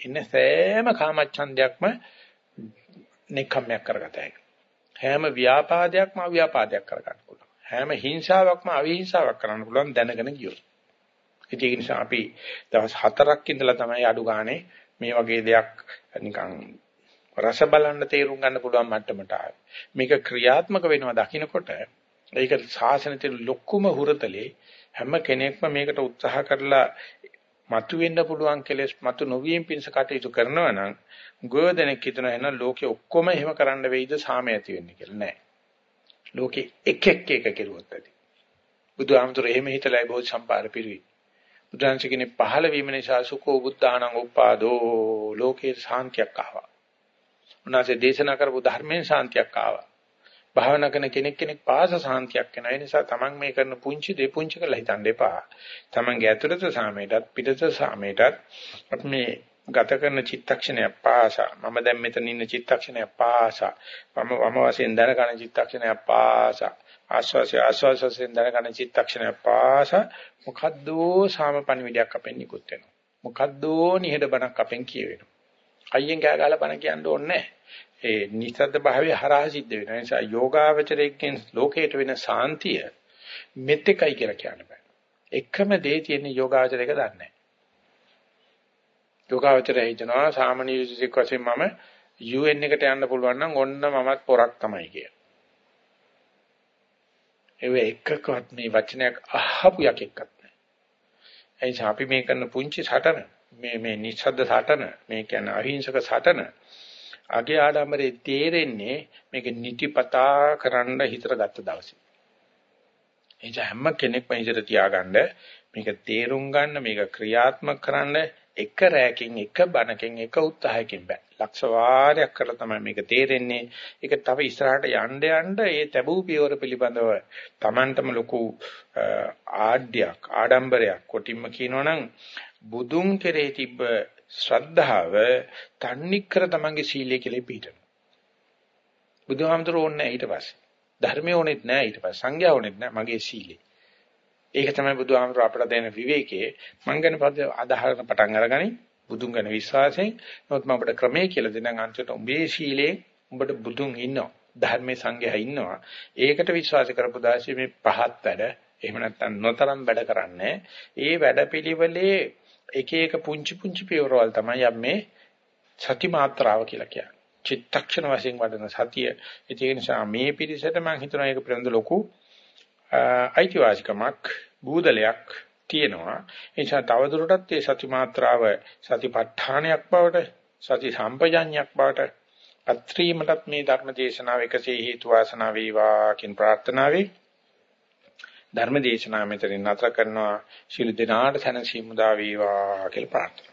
ඉන්න සෑම කාමච්ඡන්දයක්ම නිකම්මයක් කරගත හැකියි. හැම ව්‍යාපාදයක්ම අව්‍යාපාදයක් කරගන්න පුළුවන්. හැම හිංසාවක්ම අවිහිංසාවක් කරන්න පුළුවන් දැනගෙන ගියොත්. ඒක නිසා අපි දවස් 4ක් ඉඳලා තමයි අඩු ගානේ මේ වගේ දෙයක් නිකන් රස බලන්න තේරුම් ගන්න පුළුවන් මට්ටමට ආවේ. මේක ක්‍රියාත්මක වෙනවා දකින්නකොට ඒක සාසනෙට ලොකුම හුරතලේ හැම කෙනෙක්ම මේකට උත්සාහ කරලා මතු වෙන්න පුළුවන් කෙලෙස් මතු නොවීම පිණිස කටයුතු කරනවා නම් ගෝධනෙක් හිතන එන ලෝකෙ ඔක්කොම එහෙම කරන්න වෙයිද සාමය ඇති වෙන්නේ කියලා නෑ. ලෝකෙ එක එක එක කෙරුවොත් ඇති. බුදුහාමුදුර එහෙම හිතලා බෝධි සම්පාර පිරුවි. බුදුන්සේගේ පහළ වීම නිසා සුඛෝ බුද්ධානං උපාදෝ ලෝකේ ශාන්තියක් ආවා. උන්වහන්සේ දේශනා කරපු ධර්මයෙන් ශාන්තියක් ආවා. භාවනා කරන කෙනෙක් කෙනෙක් පාස සාන්තියක් වෙනවා. ඒ නිසා තමන් මේ කරන පුංචි දේ පුංචි කරලා හිතන්න එපා. තමන්ගේ ඇතුළත සාමයටත් පිටත සාමයටත් අපි මේ ගත කරන චිත්තක්ෂණය පාසා මම දැන් මෙතන ඉන්න චිත්තක්ෂණය පාසා මම වම වශයෙන් දැනගන්න චිත්තක්ෂණය පාසා ආස්වාසය ආස්වාසයෙන් දැනගන්න චිත්තක්ෂණය පාසා මොකද්දෝ සාමපණිවිඩයක් අපෙන් නිකුත් වෙනවා මොකද්දෝ නිහඬ බණක් අපෙන් කියවෙනවා අයියෙන් කෑ ගහලා බණ කියන්න ඕනේ නැහැ ඒ නිසද්ද භාවයේ හරහා සිද්ධ වෙනවා. ඒ නිසා යෝගාවචරයෙන් ලෝකයට වෙන සාන්තිය මෙත් එකයි කියලා කියන්න බෑ. එකම දේ තියෙන යෝගාවචරයක දන්නේ නැහැ. යෝගාවචරය හිතනවා සාමාන්‍ය යුසික වශයෙන් මම UN එකට යන්න පුළුවන් නම් ඔන්න මමත් පොරක් තමයි කිය. ඒ එකකවත් මේ වචනයක් අහපු යකෙක්වත් නැහැ. ඒ නිසා අපි මේ කරන පුංචි සටන මේ මේ නිස්සද්ද සටන මේ කියන්නේ අහිංසක සටන අගේ ආඩම්බරේ තේරෙන්නේ මේක නිතිපතා කරන්න හිතට ගත්ත දවසේ. එනිස හැම කෙනෙක්ම හිතට තියාගන්න මේක තේරුම් ගන්න මේක ක්‍රියාත්මක කරන්න එක රැයකින් එක බණකින් එක උත්සාහයකින් බෑ. ලක්ෂ වාරයක් කරලා තමයි මේක තේරෙන්නේ. ඒක තව ඉස්සරහට යන්න යන්න ඒ තැබූ පියවර පිළිබඳව Tamanටම ලොකු ආඩ්‍යයක් ආඩම්බරයක් කොටින්ම කියනවනම් බුදුන් කෙරේ තිබ්බ ශ්‍රද්ධාව තන්නිකර තමන්ගේ සීලය කියලා පිළිටන. බුදුහාමුදුරුවෝ ඕනේ ඊට පස්සේ. ධර්මය ඕනෙත් නැහැ ඊට පස්සේ සංඥා ඕනෙත් නැහැ මගේ සීලය. ඒක තමයි බුදුහාමුදුර අපට දෙන විවේකයේ මං ගැන පද අදහන පටන් අරගනි. බුදුන් ගැන විශ්වාසයෙන්. නමුත් මම අපට ක්‍රමයේ කියලා දෙනම් අන්තිමට උඹේ සීලේ උඹට බුදුන් ඉන්නවා. ධර්මයේ සංඝයා ඉන්නවා. ඒකට විශ්වාස කරපු දාසිය මේ පහත් වැඩ. එහෙම නැත්නම් නොතරම් වැඩ කරන්නේ. ඒ වැඩපිළිවෙලේ එක එක පුංචි පුංචි පියවරවල් තමයි අපි සති මාත්‍රාව කියලා කියන්නේ. චිත්තක්ෂණ වශයෙන් වඩන සතිය. ඒ නිසා මේ පිරිසට මම හිතනවා ඒක පිළිබඳ ලොකු අයිතිවාසිකමක් බූදලයක් තියෙනවා. ඒ නිසා තවදුරටත් මේ සති මාත්‍රාව සතිපට්ඨානයක් බවට සති සම්පජඤ්ඤයක් බවට අත්‍රීමටත් මේ ධර්ම දේශනාව එකසේ හේතු වාසනා වේවා කියන ප්‍රාර්ථනාවයි ධර්ම දේශනාව මෙතනින් නතර කරනවා. ශිළු දිනාට සැනසීම උදා වේවා කියලා ප්‍රාර්ථනා